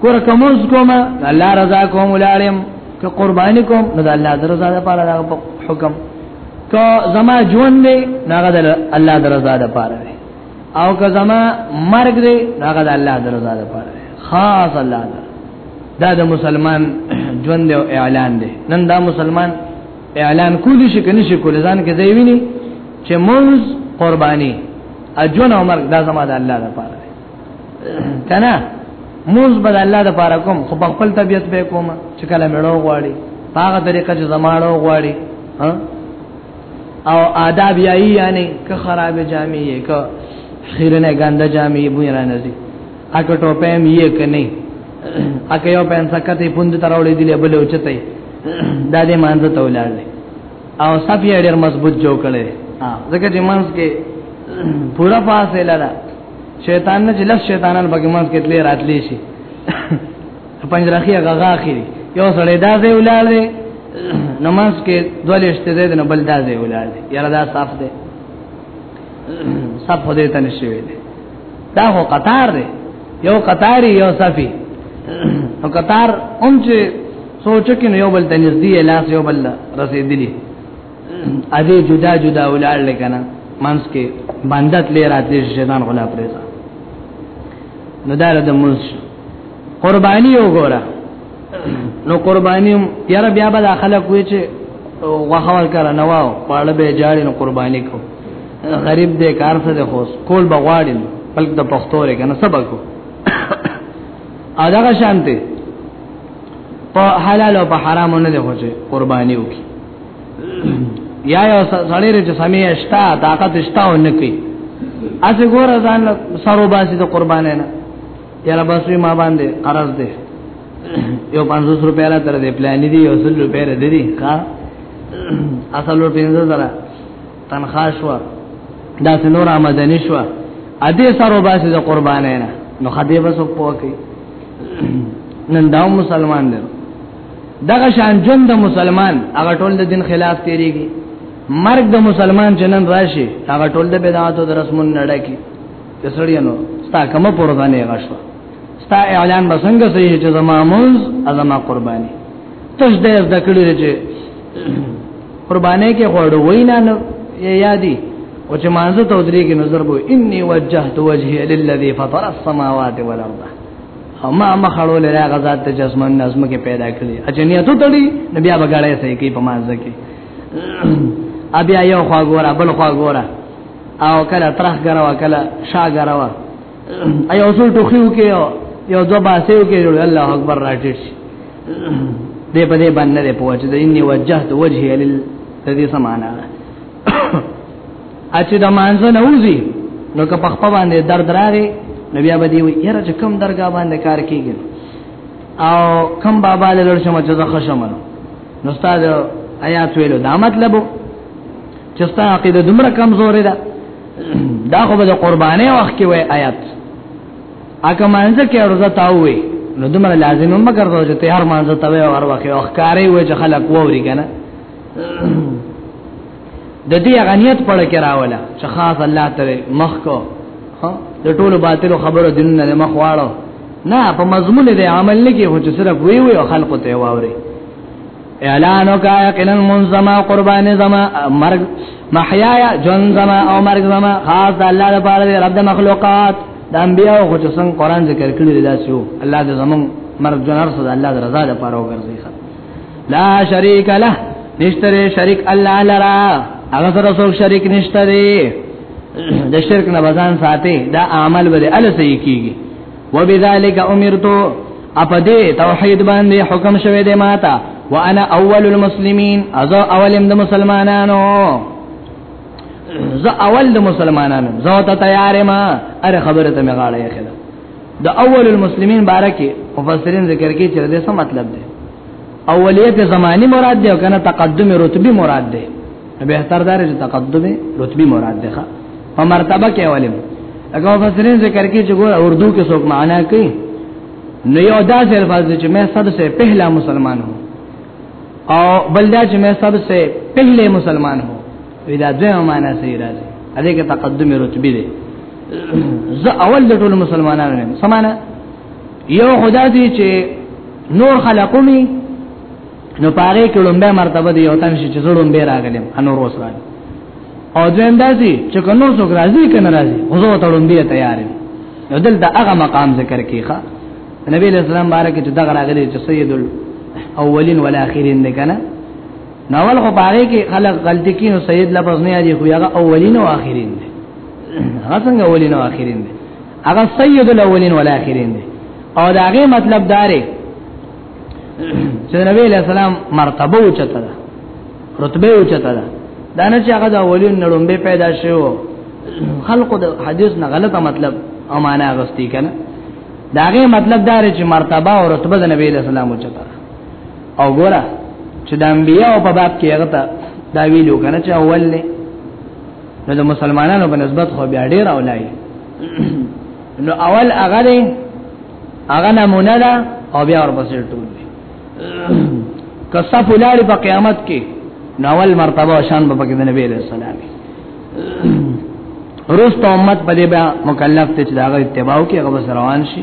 کور کومز کوم الله رضا کوم ولالم که قرباني کوم نو د الله درزا ده پاره دا حکم که زما ژوند دی هغه د الله درزا ده پاره او که زما مرګ دی هغه د الله درزا ده پاره خاص الله ده دا د مسلمان ژوند او اعلان دی نن دا مسلمان اعلان کولی شي کني شي کول ځان کې دی ویني چې موز قرباني اجون عمر دا زما د الله ده پاره کنه موږ بل الله د پاره کوم خو په خپل طبيعت به کوم چې کله مړو غواړي هغه طریقه چې زمانو غواړي او آداب یې یعنی که خراب جامې یې که خیرنه ګنده جامې یې بوی رانه دي اګه ټوپه یې کني اګه یو پنځه سکته پوند تراولې دی له بل اوچته دا دې مانځه تولل او سب یې ډېر مضبوط جوړ کړي ځکه چې مانځ کې پورا پاسه لاله شیطان نه جلس شیطانان پکې منځ کې تلې راتلې شي پنځراخي غغا اخیری یو سړی دا ځای ولال دی نماز کې دولشته دی نه بل دا ځای ولال دی یاره دا صاف دی صاف هدی ته نشوي دی دا هو قطار دی یو قطاری یو صفی نو قطار هم چې سوچ کې یو بل ته نږدې لاس یو بل رسیدلی ا دې جدا جدا ولال لکنه منس کې باندات لې راتې شیطان غلا پرېزا نو دار د منس قرباني وګوره نو قرباني یاره بیا به داخله کوی چې وحوال کرا نواو پاړه به جاړي نو قرباني کو غریب دې کار څه ده خوس کول بغواړي بلک د پښتو لري کنه سبق کو ا دغه شانته په حلال او په حرام نه دی خوځي قرباني وکي یا یو سړی چې سمې اشتا طاقت اشتا و نه کوي اسی ګور ځان سرو باسي د قربانې نه یاره بس ما باندې قرض دی یو 500 روپیا را تر دې پلان دی یو 100 روپیا را دی کا اصل ور پینځه زره تنخوا شو دا نور آمدنی شو ا دې سره باسي د قربانې نه نو خدای به سو پوکي نن دا مسلمان دی دغه شان جون د مسلمان هغه ټول د دین خلاف تیریږي مرګ د مسلمان جنن راشي هغه ټول د بدعات او رسمون نړه کی تسړیانو ستا کومه پرځانه غشو ستا اعلان بسنګ سي چې زما مونږ ازما قرباني تش دې د کړي چې قرباني کې غوړو وینا نه یادي او چې مانزه ته ودرېږي نظر بو اني وجهت وجهي للذي فطر السماوات والارض او ما مخړو لري هغه ذات ته چې اسمان نظم کې پیدا کړی اجنیت تړي نبي هغه غړې سې کې په مازه کې ابي یو خوا ګورا بل خوا ګورا او کله ترخ غروا کله شا غروا ايو اصول ټوخیو کې یو دو باسیو کې جوړ الله اکبر راټیټ دې په دې باندې پوهچ دې اني وجهت وجهي لل تدې سمانا اچ د مانځ نه وځي نو که په خپل باندې درد راغی نو بیا به دی وي یره چې کم درګه باندې کار کیږي او کم بابا له لور شمه چې زه خشم نو استاد آیات ویلو دا مطلب چې ستا عقیده دومره کمزورې ده دا خو به قربانې وخت کې وای آیات اګه مانځه کې ورځه تاوي نو دومره لازم هم ګرځاو چې هر مانځه تاوي او هر وخت او ښکارې وای چې خلک ووري کنه د دې غنیت پړه کې راولا چې خاص الله ته مخ کو د ټولو باطلو خبرو دینه نه مخ واړو نه په مضمون دې عمل نه کې هو چې صرف وی وی او خلق ته واوري اعلان وکا یقینا منظما قربان زما مرگ محیا جن زما او مرگ زما خاص د الله لپاره دی رب د مخلوقات د انبیاء او چې څنګه قران ذکر کړی دی داسو الله د زمون مرګ جنار صد الله د رضا لپاره وګرځي لا شریک له نشتره شریک الله لرا هغه سره څوک شریک نشته دی د شرک نه بزان ساتي دا عمل به ال صحیح کیږي وبذالک امرتو اپ دې توحید باندې حکم شوه دې ماتا وانا اول المسلمین از اولم د مسلمانانو زه اول د مسلمانانو زه ته تیارې ما اره خبره ته مغاړې خلا د اول المسلمین بارکه مفسرین ذکر کوي چې دا څه مطلب دی اولیت زمانی مراد دی او کنه تقدم رتبی مراد دی به تر دار چې تقدم رتبی مراد دی ښا په مرتبه کې اولم هغه مفسرین ذکر کوي چې ګور اردو کې څوک معنا کوي نو یو دا الفاظ چې مې سبسه پہلا مسلمان ہوں او بلدا چې مې سبسه پہلے مسلمان ہوں وی دا دوه معنا صحیح راځي اده کې تقدم رتبه دي زه اول د ټول مسلمانانو نه سمانه یو خدا دې چې نور خلقومي نو پاره کې لومبه مرتبه دی او تم شي چې زړوم به راغلم انور وسره او دویم داسي چې کنو څوک راځي کنه راځي خو زه ته لومبه تیار یم نو دلته هغه مقام ذکر کیخه نبی اسلام بارک چې دغه راغلی چې سید الاولین والاخرین دی کنه ناول خو باغې کې خلک غلطي کوي نو سید لفظ نه یادي خو هغه اولین او اخرین دي هغه څنګه اولین او اخرین دي هغه سید الاولین والاخرین دي او دا هغه مطلب داري چې نبی له سلام مرتبه اوچته ده رتبه اوچته ده دا نه چې هغه د اولین نړومبه پیدا شوی خلقو د حدیث نه غلطه مطلب او معنا غستی کنه داغه مطلب دا چې مرتبه او رتبه د نبی له سلام اوچته او ګوره چې د انبیاء په باب کې هغه ته دا ویلو کنه چې اول نه نو د مسلمانانو په نسبت خو بیا ډیر اولای نو اول هغه دی هغه نمونه ده او بیا ورپسې ټول دي کصف ولاري په قیامت کې نو اول مرتبه او شان په کې د نبی له سلام روست امت په دې بیا مکلف ته چې دا غو اتباع کې هغه روان شي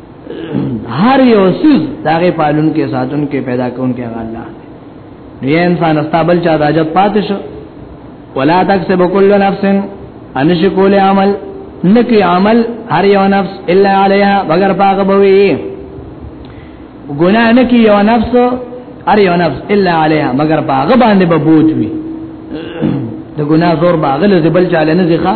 هر یو سیز داغه پالون کې ساتون کې پیدا کون کې الله دی انسان استابل چا د عجب پاتش ولا تکسب کل نفس انش کول عمل نکی عمل هر یو نفس الا علیها بغیر پاغه بوي ګناه نکی یو نفس هر یو نفس الا علیها مگر پاغه باندې ببوت وي د ګناه زور باغله زبل چاله نه ځخه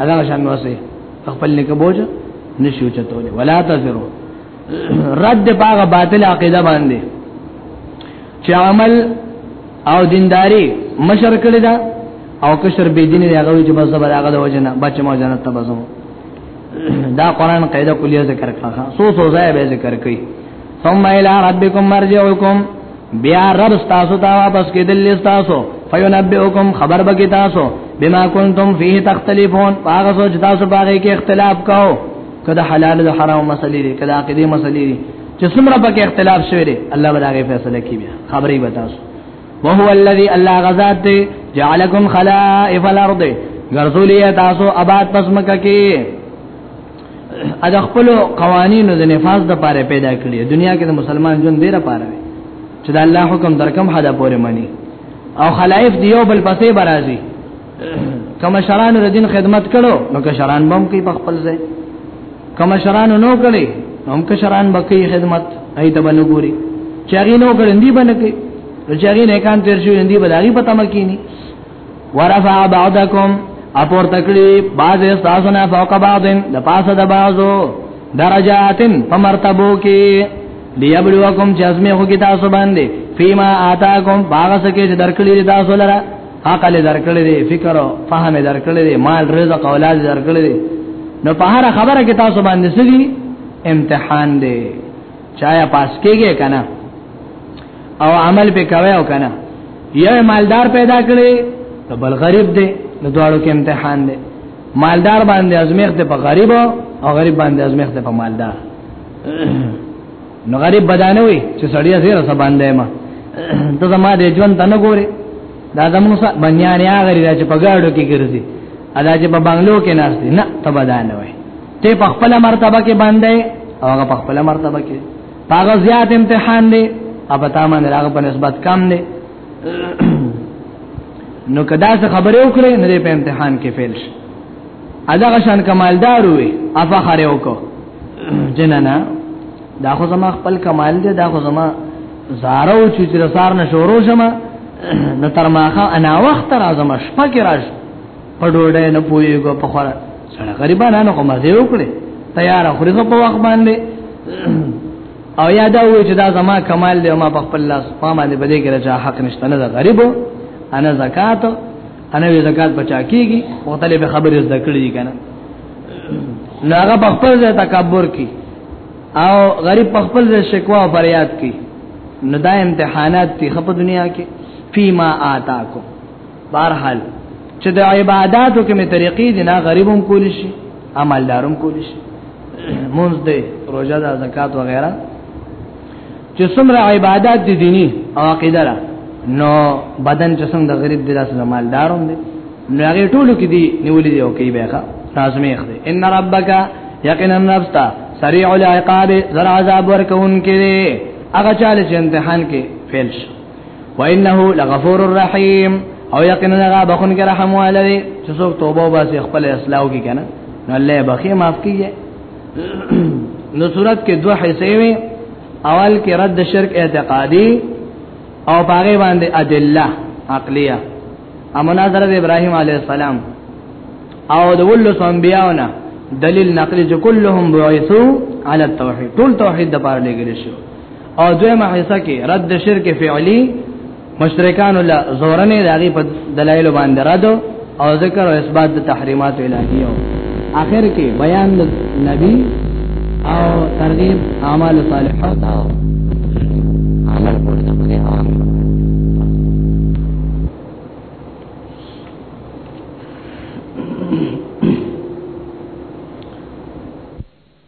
هغه شان وسه خپل لیک بوج نشو چتولې ولا تزرو رد پاغه باطل عقیده باندې چې عمل او دینداری مشر کړی دا او کشر به دین دی هغه چې بس زبر هغه د وجنه بچ مو جنت ته بزو دا قران قاعده کلیه ذکر کړه سو سو ځای به ذکر کړي ثم الى ربكم مرجعكم بیا رب تاسو ته واپس کېدل تاسو فینبئکم خبر بکی تاسو بما کنتم فيه تختلفون هغه سوچ تاسو باغې کې اختلاف کاو کله حلال او حرام مسلې دي کله عقیده مسلې دي چې څومره پکې اختلاف شوی دی الله به هغه فیصله کوي بیا خبرې به تاسو وهو الذي الله غزاد جعلكم خلائف الارض غرزولیه تاسو آباد پسمکه کې ا د خپل قوانینو د نفاذ د پاره پیدا کړی دنیا کې د مسلمان ژوند ډیره پاره وي چې د الله حکم درکم حدا پورې مانی او خلائف دیو بل پسې برازي کما شران د دین خدمت کړو نو که شران بم کوي په خپل ځای کما شران نو کړي هم که شران بکی خدمت ای ته باندې ګوري چاري نو کړي دی باندې کوي چاري نه کان تیر شو دی باندې پتا مکینی ورفع بعضکم اپور تکلی باز استاسنا فوق بعضن د پاسه د بازو درجاتن په مرتبو کې ليبلوکم چې ازمه خو کې تاسو باندې فيما آتاکم باغ سکه چې درکړي تاسو لره عقل درکړي دي فکر او فهم درکړي دي مال رزق اولاد درکړي دي نو په هر خبره کې تاسو باندې سړي امتحان دی چایا پاس کېږي کنه او عمل په کوي او کنه یو مالدار پیدا کړي ته بل غریب دی نو دواړو کې امتحان دی مالدار باندې ازمیخت په غریب او غریب باندې ازمیخت په مالدار نو غریب بدانه وي چې سړی زیره سباندې ما ته زما دې ژوند تنه ګوري دا زموږ بنیان یا غری چې په گاډو کې ګرځي ادا چې په بنگلو کې ناس دي نه ته بدانه وي ته په خپل مرتبه کې باندې او هغه په خپل مرتبه کې هغه زیات امتحان دی او په تامه نه هغه په نسبت کم دی نو کدا څه خبره وکړي نه په امتحان کې فیل شي ادا شان کمالدار وي افا خره وکړه جنانا دا خو زما خپل کمال دی دا خو زما زارو چې تر سار نه شورو شمه نو تر ماخه انا وخت راځم شپه کې راځم په ډوډۍ نه پويګو په خور سره غریبانو کومه دی وکړي تیار خوري په وخت باندې او یاد او چې دا زما کمال دی ما په خپل لاس ما باندې بده کې راځه حق نشته نه غریب انا زکات انا وی زکات بچا کیږي او تلې به خبرې زده کړې کنه نو هغه په خپل ځای تکبر کی او غریب په خپل ځای شکوا او فریاد کی نو دا امتحانات تی خپ دنیا کې فيما آتاکو بهرحال چې د عبادتو کې می طریقې دي نه غریبوم کول شي عملدارم کول شي مونږ دې روزه ده زکات و غیره چې څومره عبادت دي دینی او عقیده را نو بدن چې څنګه غریب دي لاس مالدارم دي نو هغه ټولو کې دي نیولې دی او کې به ښه تاسمیخ دي ان ربک یقینا نفستا سریع العقاب زر عذاب ورکون کې هغه چاله چې امتحان کې فیل شي وانه لغفور الرحیم او یقینا هغه بخون کې رحم والي چې څوک توبه واسي خپل اصلاح کوي کنه نو الله بخي معاف کیږي نو صورت کې دوه حصے وي اول کې رد شرک اعتقادي او باغې باندې ادله عقلیه امنا حضرت ابراهيم عليه السلام او د ولو سنبياونه دلیل نقلی چې كلهم بعثو على التوحید ټول توحید د پاره لګل شو او دویمه حصہ کې رد شرک فعلی مشرکان له زورنې داغي په دلایل باندې رد او ذکر او اثبات د تحریمات الهیو اخر کې بیان د نبی او ترغیب اعمال صالحات او عمل پورې د باندې عام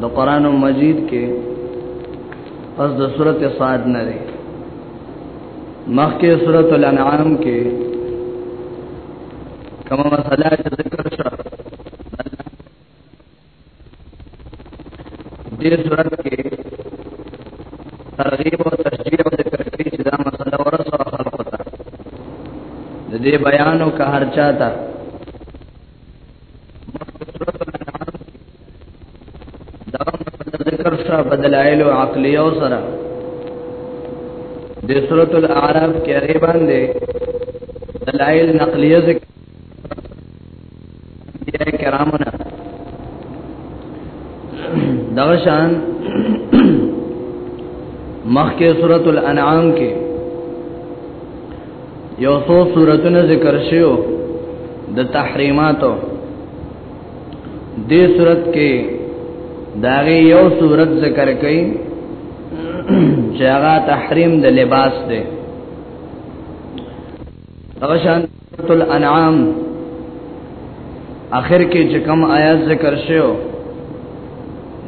د قران مجید کې پس د سورته صاد نه لري مخکې سورته الانعام کې کومه مسله چې ذکر شوه دې سورته کې ترغیب او تشجیع او ذکر کې چې دا مسله ورسره خلق وتا د دې بیان او که هر چاته سره په دلایل او عقلیو سره د سورۃ الاعراف کې هغه باندې دلایل نقلیه ذکر دي کرامونه دغه شان مخکې سورۃ الانعام کې یو څو صورتونه ذکر شیو د تحریماتو دې صورت کې داغه یو صورت ذکر کړي چې هغه تحریم د لباس دی هغه شان الانعام اخر کې چې کوم آیات ذکر شیو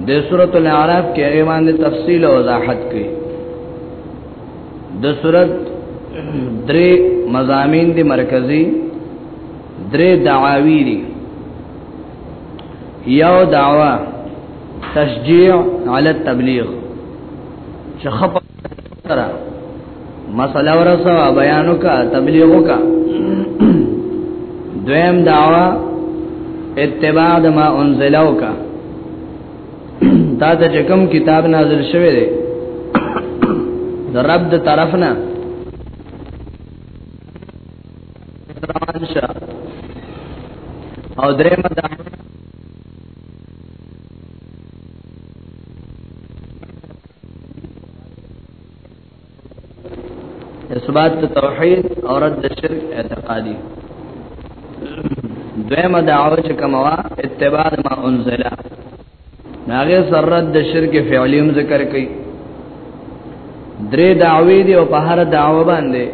د سورۃ الاعراف کې غیبان تفصیل او وضاحت کړي د صورت درې مزامین دي مرکزی درې دعاوی دي یو دعوا تشجیع علی التبلیغ چې خپ سره مسله ورسو بیانو کا تبلیغو کا دویم دعوا اتباع ما انزلو کا تا ته کوم کتاب نازل شوی دی د رب د طرف نه روان شه او درې مده اثبات توحید او رد شرک اعتقادي دویمه دعوه چې کومه اتباع ما انزله ناغه سر رد شرک فعلی هم ذکر کړي درې دعوی دی او په هر دعوه باندې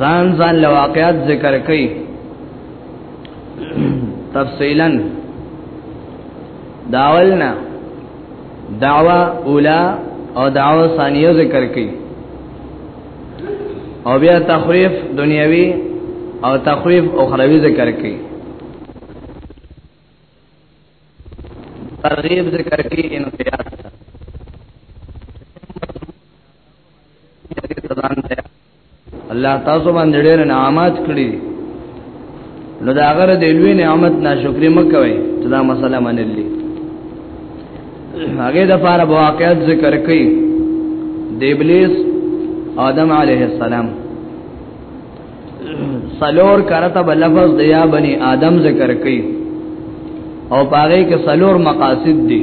ځان ځان لواقعات ذکر کړي تفصیلا داولنا دعوه اولا او دعوه ثانیه ذکر کړي او بیا تخریف دنیوي او تخریف اخروی ذکر کړي ترغیب ذکر کړي ان قیاس ځان ته الله تاسو باندې ډېر نعمت کړی نو دا غره د لوی نعمت ناشکری مکوئ چې دا مسله منلې هغه د فار واقعیت ذکر کړي د ابلیس آدم علیه السلام سلور کرته بل لفظ د یا بنی آدم ذکر کړي او پاره کې سلور مقاصد دي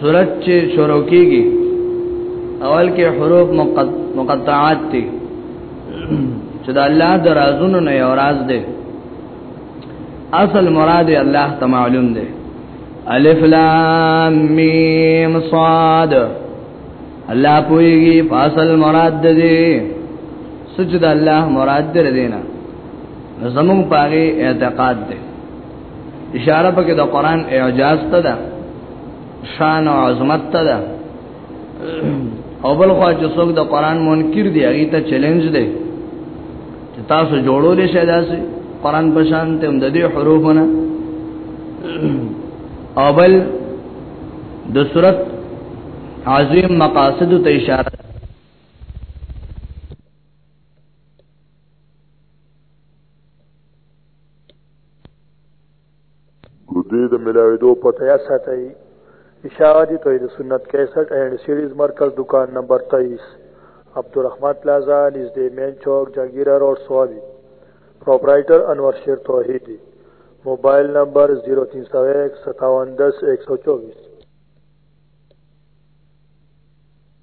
سورت چې شروع کیږي اول کې حروف مقطعات دي چې د الله د رازونو نه یو راز دی اصل مراد الله ته معلوم دی الف لام میم صاد الله پويږي فاصل مراد دې سجد الله مراد دې نه زمون پاره اعتقاد دې اشاره پکې د قران اعجاز ته ده شان او عظمت ته ده او بل خو چې څوک د قران منکر دی هغه ته چیلنج دی چې تاسو جوړول شئ داسې قران په شان ته د دې حروفونه او بل د صورت عظیم مقاصد ته اشاره دوی د ملاویدو پته یا ساتي اشاعه دي توحید سنت 61 اینڈ سیریز مرکز دکان نمبر 23 عبدالرحمن پلازا نزدې مین چوک جهانگیر روډ سوابي پرپرایټر انور شیر توحیدی موبایل نمبر 03015710124